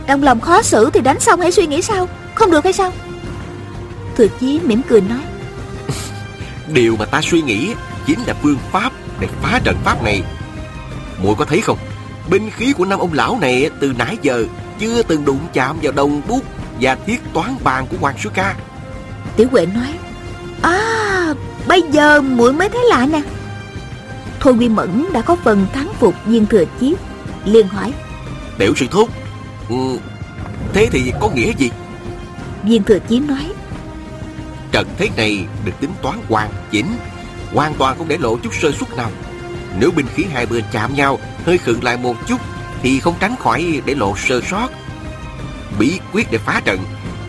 Trong lòng khó xử thì đánh xong hãy suy nghĩ sao? Không được hay sao? Thừa chí mỉm cười nói Điều mà ta suy nghĩ Chính là phương pháp để phá trận pháp này. Muội có thấy không? Binh khí của năm ông lão này Từ nãy giờ chưa từng đụng chạm vào đồng bút Và thiết toán bàn của Hoàng Sư Ca. Tiểu Huệ nói À bây giờ muội mới thấy lạ nè. Thôi Quy Mẫn đã có phần thắng phục viên thừa chí liền hỏi Tiểu sư thúc ừ, Thế thì có nghĩa gì? Viên thừa chí nói Trận thế này được tính toán hoàn chỉnh Hoàn toàn không để lộ chút sơ suất nào. Nếu binh khí hai bên chạm nhau Hơi khựng lại một chút Thì không tránh khỏi để lộ sơ sót. Bí quyết để phá trận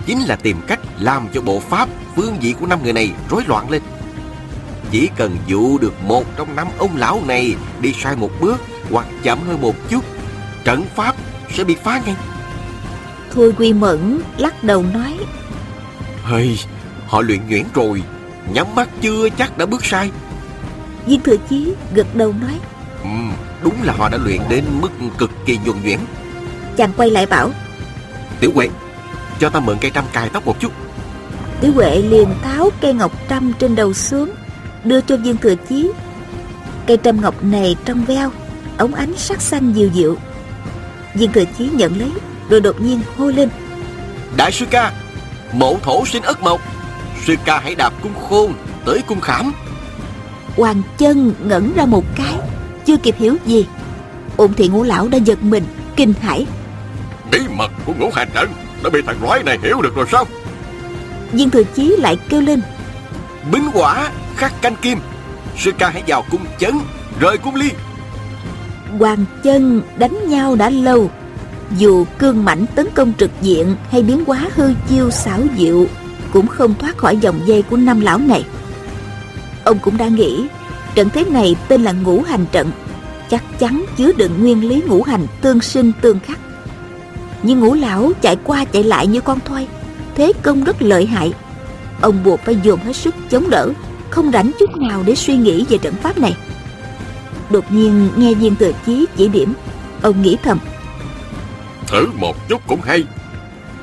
Chính là tìm cách làm cho bộ pháp Phương vị của năm người này rối loạn lên. Chỉ cần dụ được một trong năm ông lão này Đi sai một bước Hoặc chậm hơn một chút Trận pháp sẽ bị phá ngay Thôi Quy Mẫn lắc đầu nói Hơi, họ luyện nhuyễn rồi Nhắm mắt chưa chắc đã bước sai. Viên Thừa Chí gật đầu nói ừ, Đúng là họ đã luyện đến mức cực kỳ nhuần nhuyễn. Chàng quay lại bảo Tiểu Huệ Cho ta mượn cây trăm cài tóc một chút. Tiểu Huệ liền tháo cây ngọc trăm trên đầu xuống Đưa cho viên thừa chí. Cây trăm ngọc này trong veo Ống ánh sắc xanh dịu dịu. Viên thừa chí nhận lấy Rồi đột nhiên hô lên Đại sư ca Mộ thổ sinh ất mộc Sư ca hãy đạp cung khôn Tới cung khảm Hoàng chân ngẩn ra một cái Chưa kịp hiểu gì. Ôn thị ngũ lão đã giật mình Kinh hãi. Bí mật của ngũ hành trận Đã bị thằng rói này hiểu được rồi sao? Viên thừa chí lại kêu lên. Bính quả khắc canh kim. Sư ca hãy vào cung chấn Rời cung ly. Hoàng chân đánh nhau đã lâu. Dù cương mãnh tấn công trực diện Hay biến hóa hư chiêu xảo diệu cũng không thoát khỏi dòng dây của năm lão này. Ông cũng đã nghĩ, Trận thế này tên là ngũ hành trận, Chắc chắn chứa đựng nguyên lý ngũ hành tương sinh tương khắc. Nhưng ngũ lão chạy qua chạy lại như con thoi, Thế công rất lợi hại. Ông buộc phải dồn hết sức chống đỡ, Không rảnh chút nào để suy nghĩ về trận pháp này. Đột nhiên nghe viên thừa chí chỉ điểm, Ông nghĩ thầm. Thử một chút cũng hay.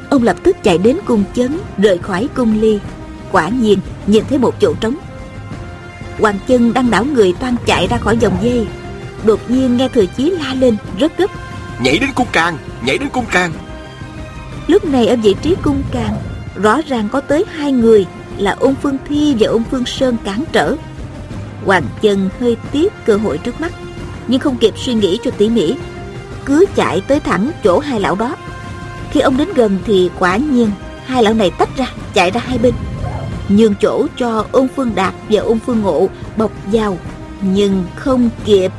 Ông lập tức chạy đến cung chấn Rời khỏi cung ly. Quả nhiên nhìn thấy một chỗ trống. Hoàng chân đang đảo người toan chạy ra khỏi dòng dây. Đột nhiên nghe thừa chí la lên rất gấp. Nhảy đến cung càng Nhảy đến cung càng. Lúc này ở vị trí cung càng Rõ ràng có tới hai người Là ôn phương thi và ôn phương sơn cản trở. Hoàng chân hơi tiếc cơ hội trước mắt Nhưng không kịp suy nghĩ cho tỉ mỉ. Cứ chạy tới thẳng chỗ hai lão đó khi ông đến gần thì quả nhiên Hai lão này tách ra, chạy ra hai bên. Nhường chỗ cho ôn phương đạt và ôn phương ngộ bọc vào, Nhưng không kịp.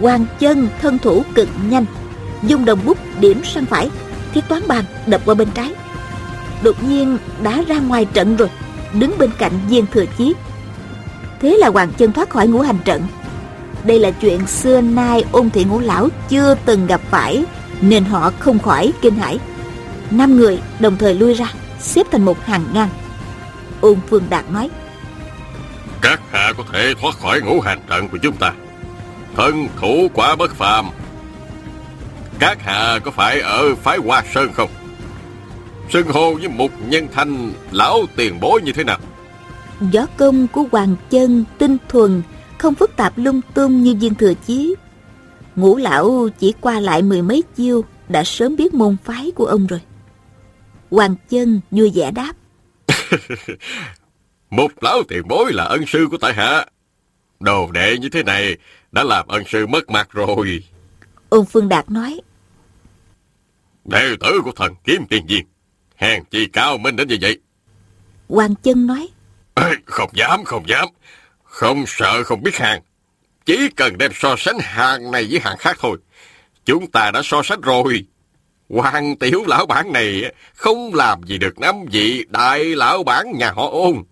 Hoàng chân thân thủ cực nhanh, Dùng đồng bút điểm sang phải, Thiết toán bàn đập qua bên trái. Đột nhiên đã ra ngoài trận rồi, Đứng bên cạnh viên thừa chí. Thế là Hoàng chân thoát khỏi ngũ hành trận. Đây là chuyện xưa nay ôn thị ngũ lão chưa từng gặp phải. Nên họ không khỏi kinh hãi. Năm người đồng thời lui ra Xếp thành một hàng ngang. Ôn Phương Đạt nói Các hạ có thể thoát khỏi ngũ hành trận của chúng ta. Thân thủ quả bất phàm. Các hạ có phải ở phái Hoa Sơn không? Xưng hô với một nhân thanh lão tiền bối như thế nào? Gió công của Hoàng Chân tinh thuần Không phức tạp lung tung như viên thừa chí Ngũ lão chỉ qua lại mười mấy chiêu Đã sớm biết môn phái của ông rồi. Hoàng Chân vui vẻ đáp. Một lão tiền bối là ân sư của tại hạ. Đồ đệ như thế này Đã làm ân sư mất mặt rồi. Ôn Phương Đạt nói. Đệ tử của thần kiếm tiên viên Hèn chi cao minh đến như vậy. Hoàng Chân nói. Ê, Không dám không dám. Không sợ không biết hàng Chỉ cần đem so sánh hàng này với hàng khác thôi. Chúng ta đã so sánh rồi. Hoàng tiểu lão bản này không làm gì được năm vị đại lão bản nhà họ ôn.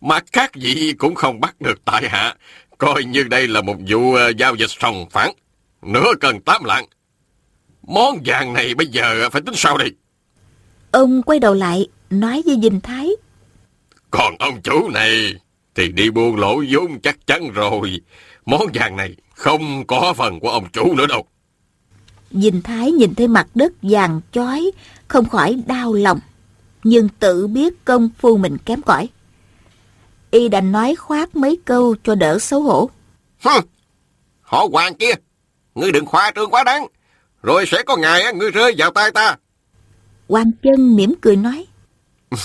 Mà các vị cũng không bắt được tại hạ. Coi như đây là một vụ ờ, giao dịch sòng phản. Nửa cần tám lạng. Món vàng này bây giờ phải tính sao đây? Ông quay đầu lại, nói với Dinh Thái. Còn ông chủ này thì đi buôn lỗ vốn chắc chắn rồi. Món vàng này không có phần của ông chủ nữa đâu. Dinh Thái nhìn thấy mặt đất vàng chói, không khỏi đau lòng, nhưng tự biết công phu mình kém cỏi. Y đành nói khoát mấy câu cho đỡ xấu hổ. Hừ, họ hoàng kia, ngươi đừng khoa trương quá đáng, rồi sẽ có ngày ngươi rơi vào tay ta. Hoàng chân mỉm cười nói.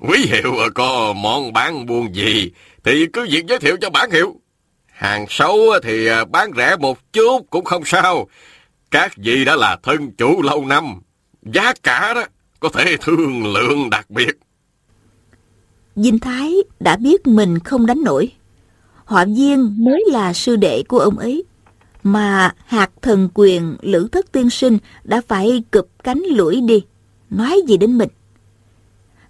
Quý hiệu à, có món bán buôn gì thì cứ việc giới thiệu cho bản hiệu. Hàng xấu thì à, bán rẻ một chút cũng không sao. Các vị đã là thân chủ lâu năm. Giá cả đó có thể thương lượng đặc biệt. Dinh Thái đã biết mình không đánh nổi. Họa viên mới là sư đệ của ông ấy. Mà hạt thần quyền, lữ thất tiên sinh đã phải cụp cánh lũi đi. Nói gì đến mình?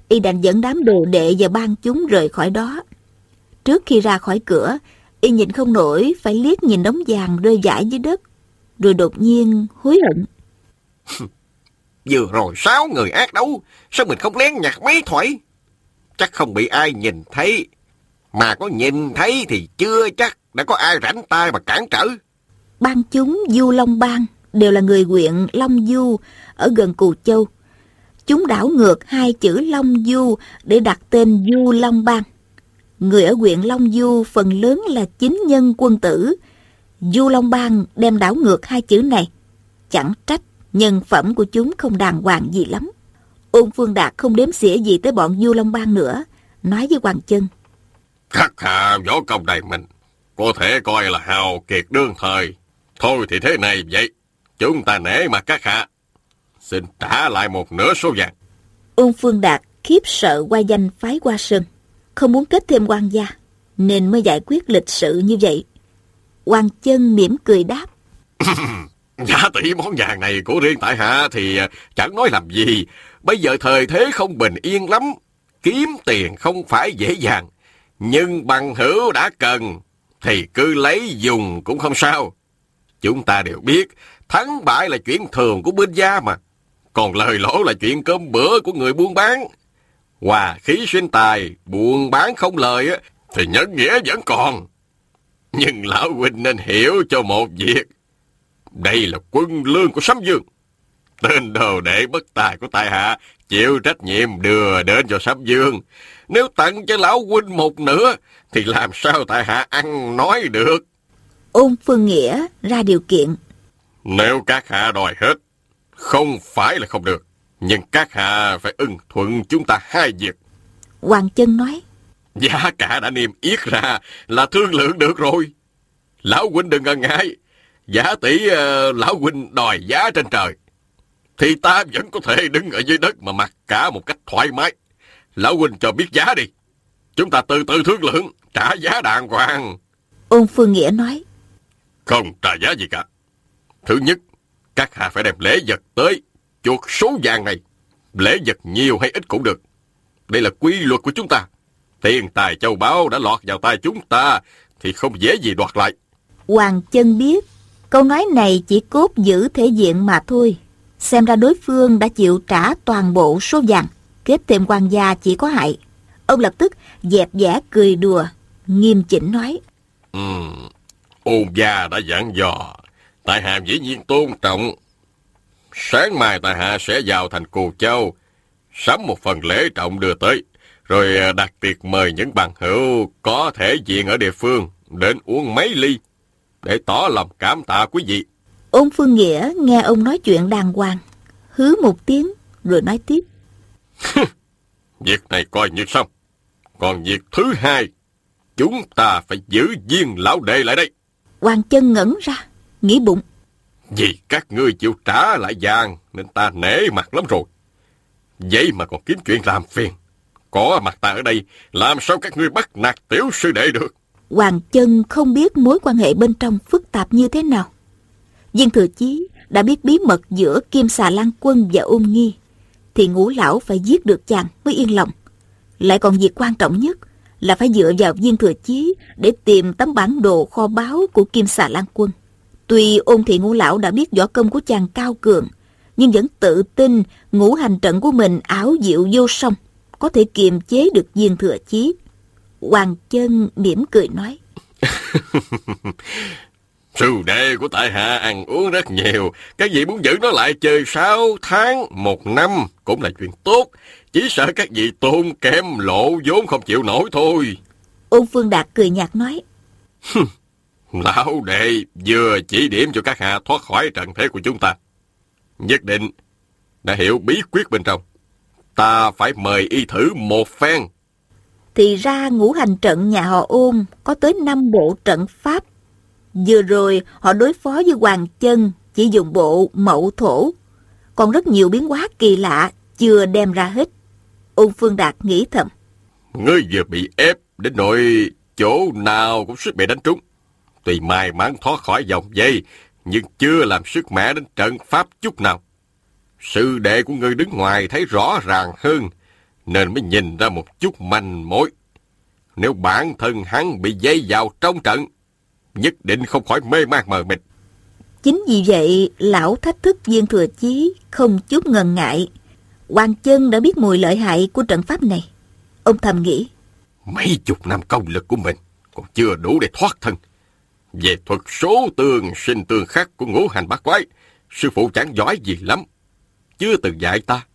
Y đành dẫn đám đồ đệ và ban chúng rời khỏi đó. Trước khi ra khỏi cửa, Y nhìn không nổi phải liếc nhìn đống vàng rơi vãi dưới đất. Rồi đột nhiên hối hận. Vừa rồi sáu người ác đấu, sao mình không lén nhặt mấy thoại? Chắc không bị ai nhìn thấy. Mà có nhìn thấy thì chưa chắc đã có ai rảnh tay mà cản trở. Ban chúng Du Long Bang đều là người huyện Long Du ở gần Cù Châu. Chúng đảo ngược hai chữ Long Du để đặt tên Du Long Bang. Người ở huyện Long Du phần lớn là chính nhân quân tử. Du Long Bang đem đảo ngược hai chữ này. Chẳng trách nhân phẩm của chúng không đàng hoàng gì lắm. Ôn Phương Đạt không đếm xỉa gì tới bọn Du Long Bang nữa, nói với Hoàng Chân. Các hạ võ công đầy mình, có thể coi là hào kiệt đương thời. Thôi thì thế này vậy, chúng ta nể mà các hạ. Xin trả lại một nửa số vàng. Ôn Phương Đạt khiếp sợ qua danh phái qua sơn, không muốn kết thêm quan gia, nên mới giải quyết lịch sự như vậy. Hoàng Chân mỉm cười đáp. Giá tỷ món vàng này của riêng tại hạ thì chẳng nói làm gì. Bây giờ thời thế không bình yên lắm. Kiếm tiền không phải dễ dàng. Nhưng bằng hữu đã cần thì cứ lấy dùng cũng không sao. Chúng ta đều biết thắng bại là chuyện thường của bên gia mà. Còn lời lỗ là chuyện cơm bữa của người buôn bán. Hòa khí sinh tài, buôn bán không lời thì nhân nghĩa vẫn còn. Nhưng lão huynh nên hiểu cho một việc. Đây là quân lương của Sấm Dương. Tên đồ đệ bất tài của tài hạ chịu trách nhiệm đưa đến cho Sấm Dương. Nếu tặng cho lão huynh một nửa thì làm sao tài hạ ăn nói được. Ôn Phương Nghĩa ra điều kiện. Nếu các hạ đòi hết, không phải là không được. Nhưng các hạ phải ưng thuận chúng ta hai việc. Hoàng Chân nói. Giá cả đã niêm yết ra là thương lượng được rồi. Lão huynh đừng ngần ngại. Giả tỷ uh, lão huynh đòi giá trên trời. Thì ta vẫn có thể đứng ở dưới đất mà mặc cả một cách thoải mái. Lão huynh cho biết giá đi. Chúng ta từ từ thương lượng, trả giá đàng hoàng. Ôn Phương Nghĩa nói. Không trả giá gì cả. Thứ nhất, các hạ phải đem lễ vật tới, chuột số vàng này. Lễ vật nhiều hay ít cũng được. Đây là quy luật của chúng ta. Tiền tài châu báu đã lọt vào tay chúng ta, thì không dễ gì đoạt lại. Hoàng chân biết, câu nói này chỉ cốt giữ thể diện mà thôi. Xem ra đối phương đã chịu trả toàn bộ số vàng, kết thêm quan gia chỉ có hại. Ông lập tức dẹp vẻ cười đùa, nghiêm chỉnh nói. Ừ, ôn gia đã dặn dò, tại hạ dĩ nhiên tôn trọng. Sáng mai tại hạ sẽ vào thành Cù Châu, sắm một phần lễ trọng đưa tới, rồi đặt tiệc mời những bằng hữu có thể diện ở địa phương đến uống mấy ly để tỏ lòng cảm tạ quý vị. Ôn Phương Nghĩa nghe ông nói chuyện đàng hoàng, hứ một tiếng rồi nói tiếp. việc này coi như xong. Còn việc thứ hai, chúng ta phải giữ viên lão đệ lại đây. Hoàng chân ngẩn ra, nghĩ bụng. Vì các ngươi chịu trả lại vàng nên ta nể mặt lắm rồi. Vậy mà còn kiếm chuyện làm phiền. Có mặt ta ở đây, làm sao các ngươi bắt nạt tiểu sư đệ được? Hoàng Chân không biết mối quan hệ bên trong phức tạp như thế nào. Viên Thừa Chí đã biết bí mật giữa Kim Xà Lan Quân và Ôn Nghi, thì ngũ lão phải giết được chàng mới yên lòng. Lại còn việc quan trọng nhất là phải dựa vào Viên Thừa Chí để tìm tấm bản đồ kho báu của Kim Xà Lan Quân. Tuy ôn thị ngũ lão đã biết võ công của chàng cao cường, nhưng vẫn tự tin ngũ hành trận của mình áo diệu vô song, có thể kiềm chế được Viên Thừa Chí. Hoàng chân mỉm cười nói. Sư đệ của tại hạ ăn uống rất nhiều. Các vị muốn giữ nó lại chơi 6 tháng, một năm cũng là chuyện tốt. Chỉ sợ các vị tôn kém lộ vốn không chịu nổi thôi. Ôn Phương Đạt cười nhạt nói. Lão đệ vừa chỉ điểm cho các hạ thoát khỏi trận thế của chúng ta. Nhất định đã hiểu bí quyết bên trong. Ta phải mời y thử một phen. Thì ra ngũ hành trận nhà họ ôn có tới 5 bộ trận pháp Vừa rồi họ đối phó với Hoàng Chân chỉ dùng bộ mậu thổ. Còn rất nhiều biến hóa kỳ lạ chưa đem ra hết. Ôn Phương Đạt nghĩ thầm. Ngươi vừa bị ép đến nỗi chỗ nào cũng suýt bị đánh trúng. Tuy may mắn thoát khỏi dòng dây, nhưng chưa làm sức mẻ đến trận pháp chút nào. Sư đệ của ngươi đứng ngoài thấy rõ ràng hơn, nên mới nhìn ra một chút manh mối. Nếu bản thân hắn bị dây vào trong trận, nhất định không khỏi mê man mờ mịt. Chính vì vậy, lão thách thức viên thừa chí không chút ngần ngại. Hoàng chân đã biết mùi lợi hại của trận pháp này. Ông thầm nghĩ. Mấy chục năm công lực của mình còn chưa đủ để thoát thân. Về thuật số tương sinh tương khắc của ngũ hành bát quái, sư phụ chẳng giỏi gì lắm. Chưa từng dạy ta.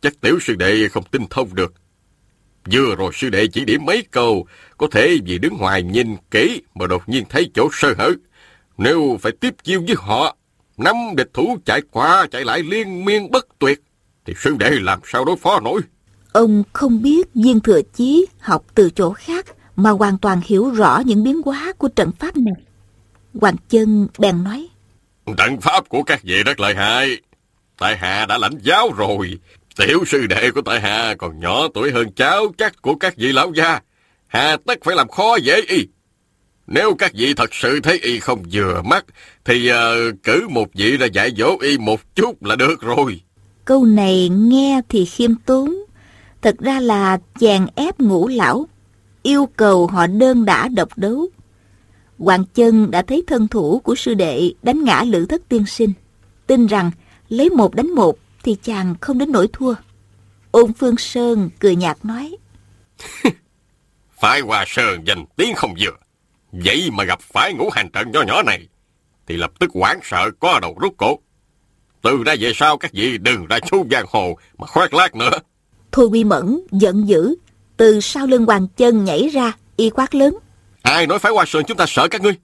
Chắc tiểu sư đệ không tinh thông được. Vừa rồi sư đệ chỉ điểm mấy câu, có thể vì đứng ngoài nhìn kỹ mà đột nhiên thấy chỗ sơ hở. Nếu phải tiếp chiêu với họ, năm địch thủ chạy qua chạy lại liên miên bất tuyệt, thì sư đệ làm sao đối phó nổi. Ông không biết viên thừa chí học từ chỗ khác mà hoàn toàn hiểu rõ những biến hóa của trận pháp này. Hoàng chân bèn nói. Trận pháp của các vị rất lợi hại. Tại hạ đã lãnh giáo rồi. Tiểu sư đệ của tại hạ còn nhỏ tuổi hơn cháu chắc của các vị lão gia. Hà tất phải làm khó dễ y. Nếu các vị thật sự thấy y không vừa mắt, thì uh, cử một vị ra dạy dỗ y một chút là được rồi. Câu này nghe thì khiêm tốn. Thật ra là chàng ép ngũ lão, yêu cầu họ đơn đã độc đấu. Hoàng chân đã thấy thân thủ của sư đệ đánh ngã lữ thất tiên sinh. Tin rằng lấy một đánh một thì chàng không đến nỗi thua. Ôn Phương Sơn cười nhạt nói. phải Hoa Sơn danh tiếng không vừa. Vậy mà gặp phải ngũ hành trận nhỏ nhỏ này, thì lập tức hoảng sợ có đầu rút cổ. Từ ra về sau các vị đừng ra chú giang hồ mà khoác lác nữa. Thôi Quy Mẫn giận dữ, từ sau lưng Hoàng Chân nhảy ra, y quát lớn. Ai nói phái Hoa Sơn chúng ta sợ các ngươi?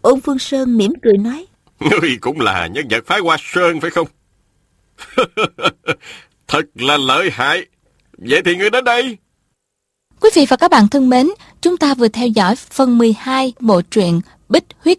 Ôn Phương Sơn mỉm cười nói. Ngươi cũng là nhân vật phái Hoa Sơn phải không? Thật là lợi hại. Vậy thì ngươi đến đây. Quý vị và các bạn thân mến, chúng ta vừa theo dõi phần 12 bộ truyện Bích Huyết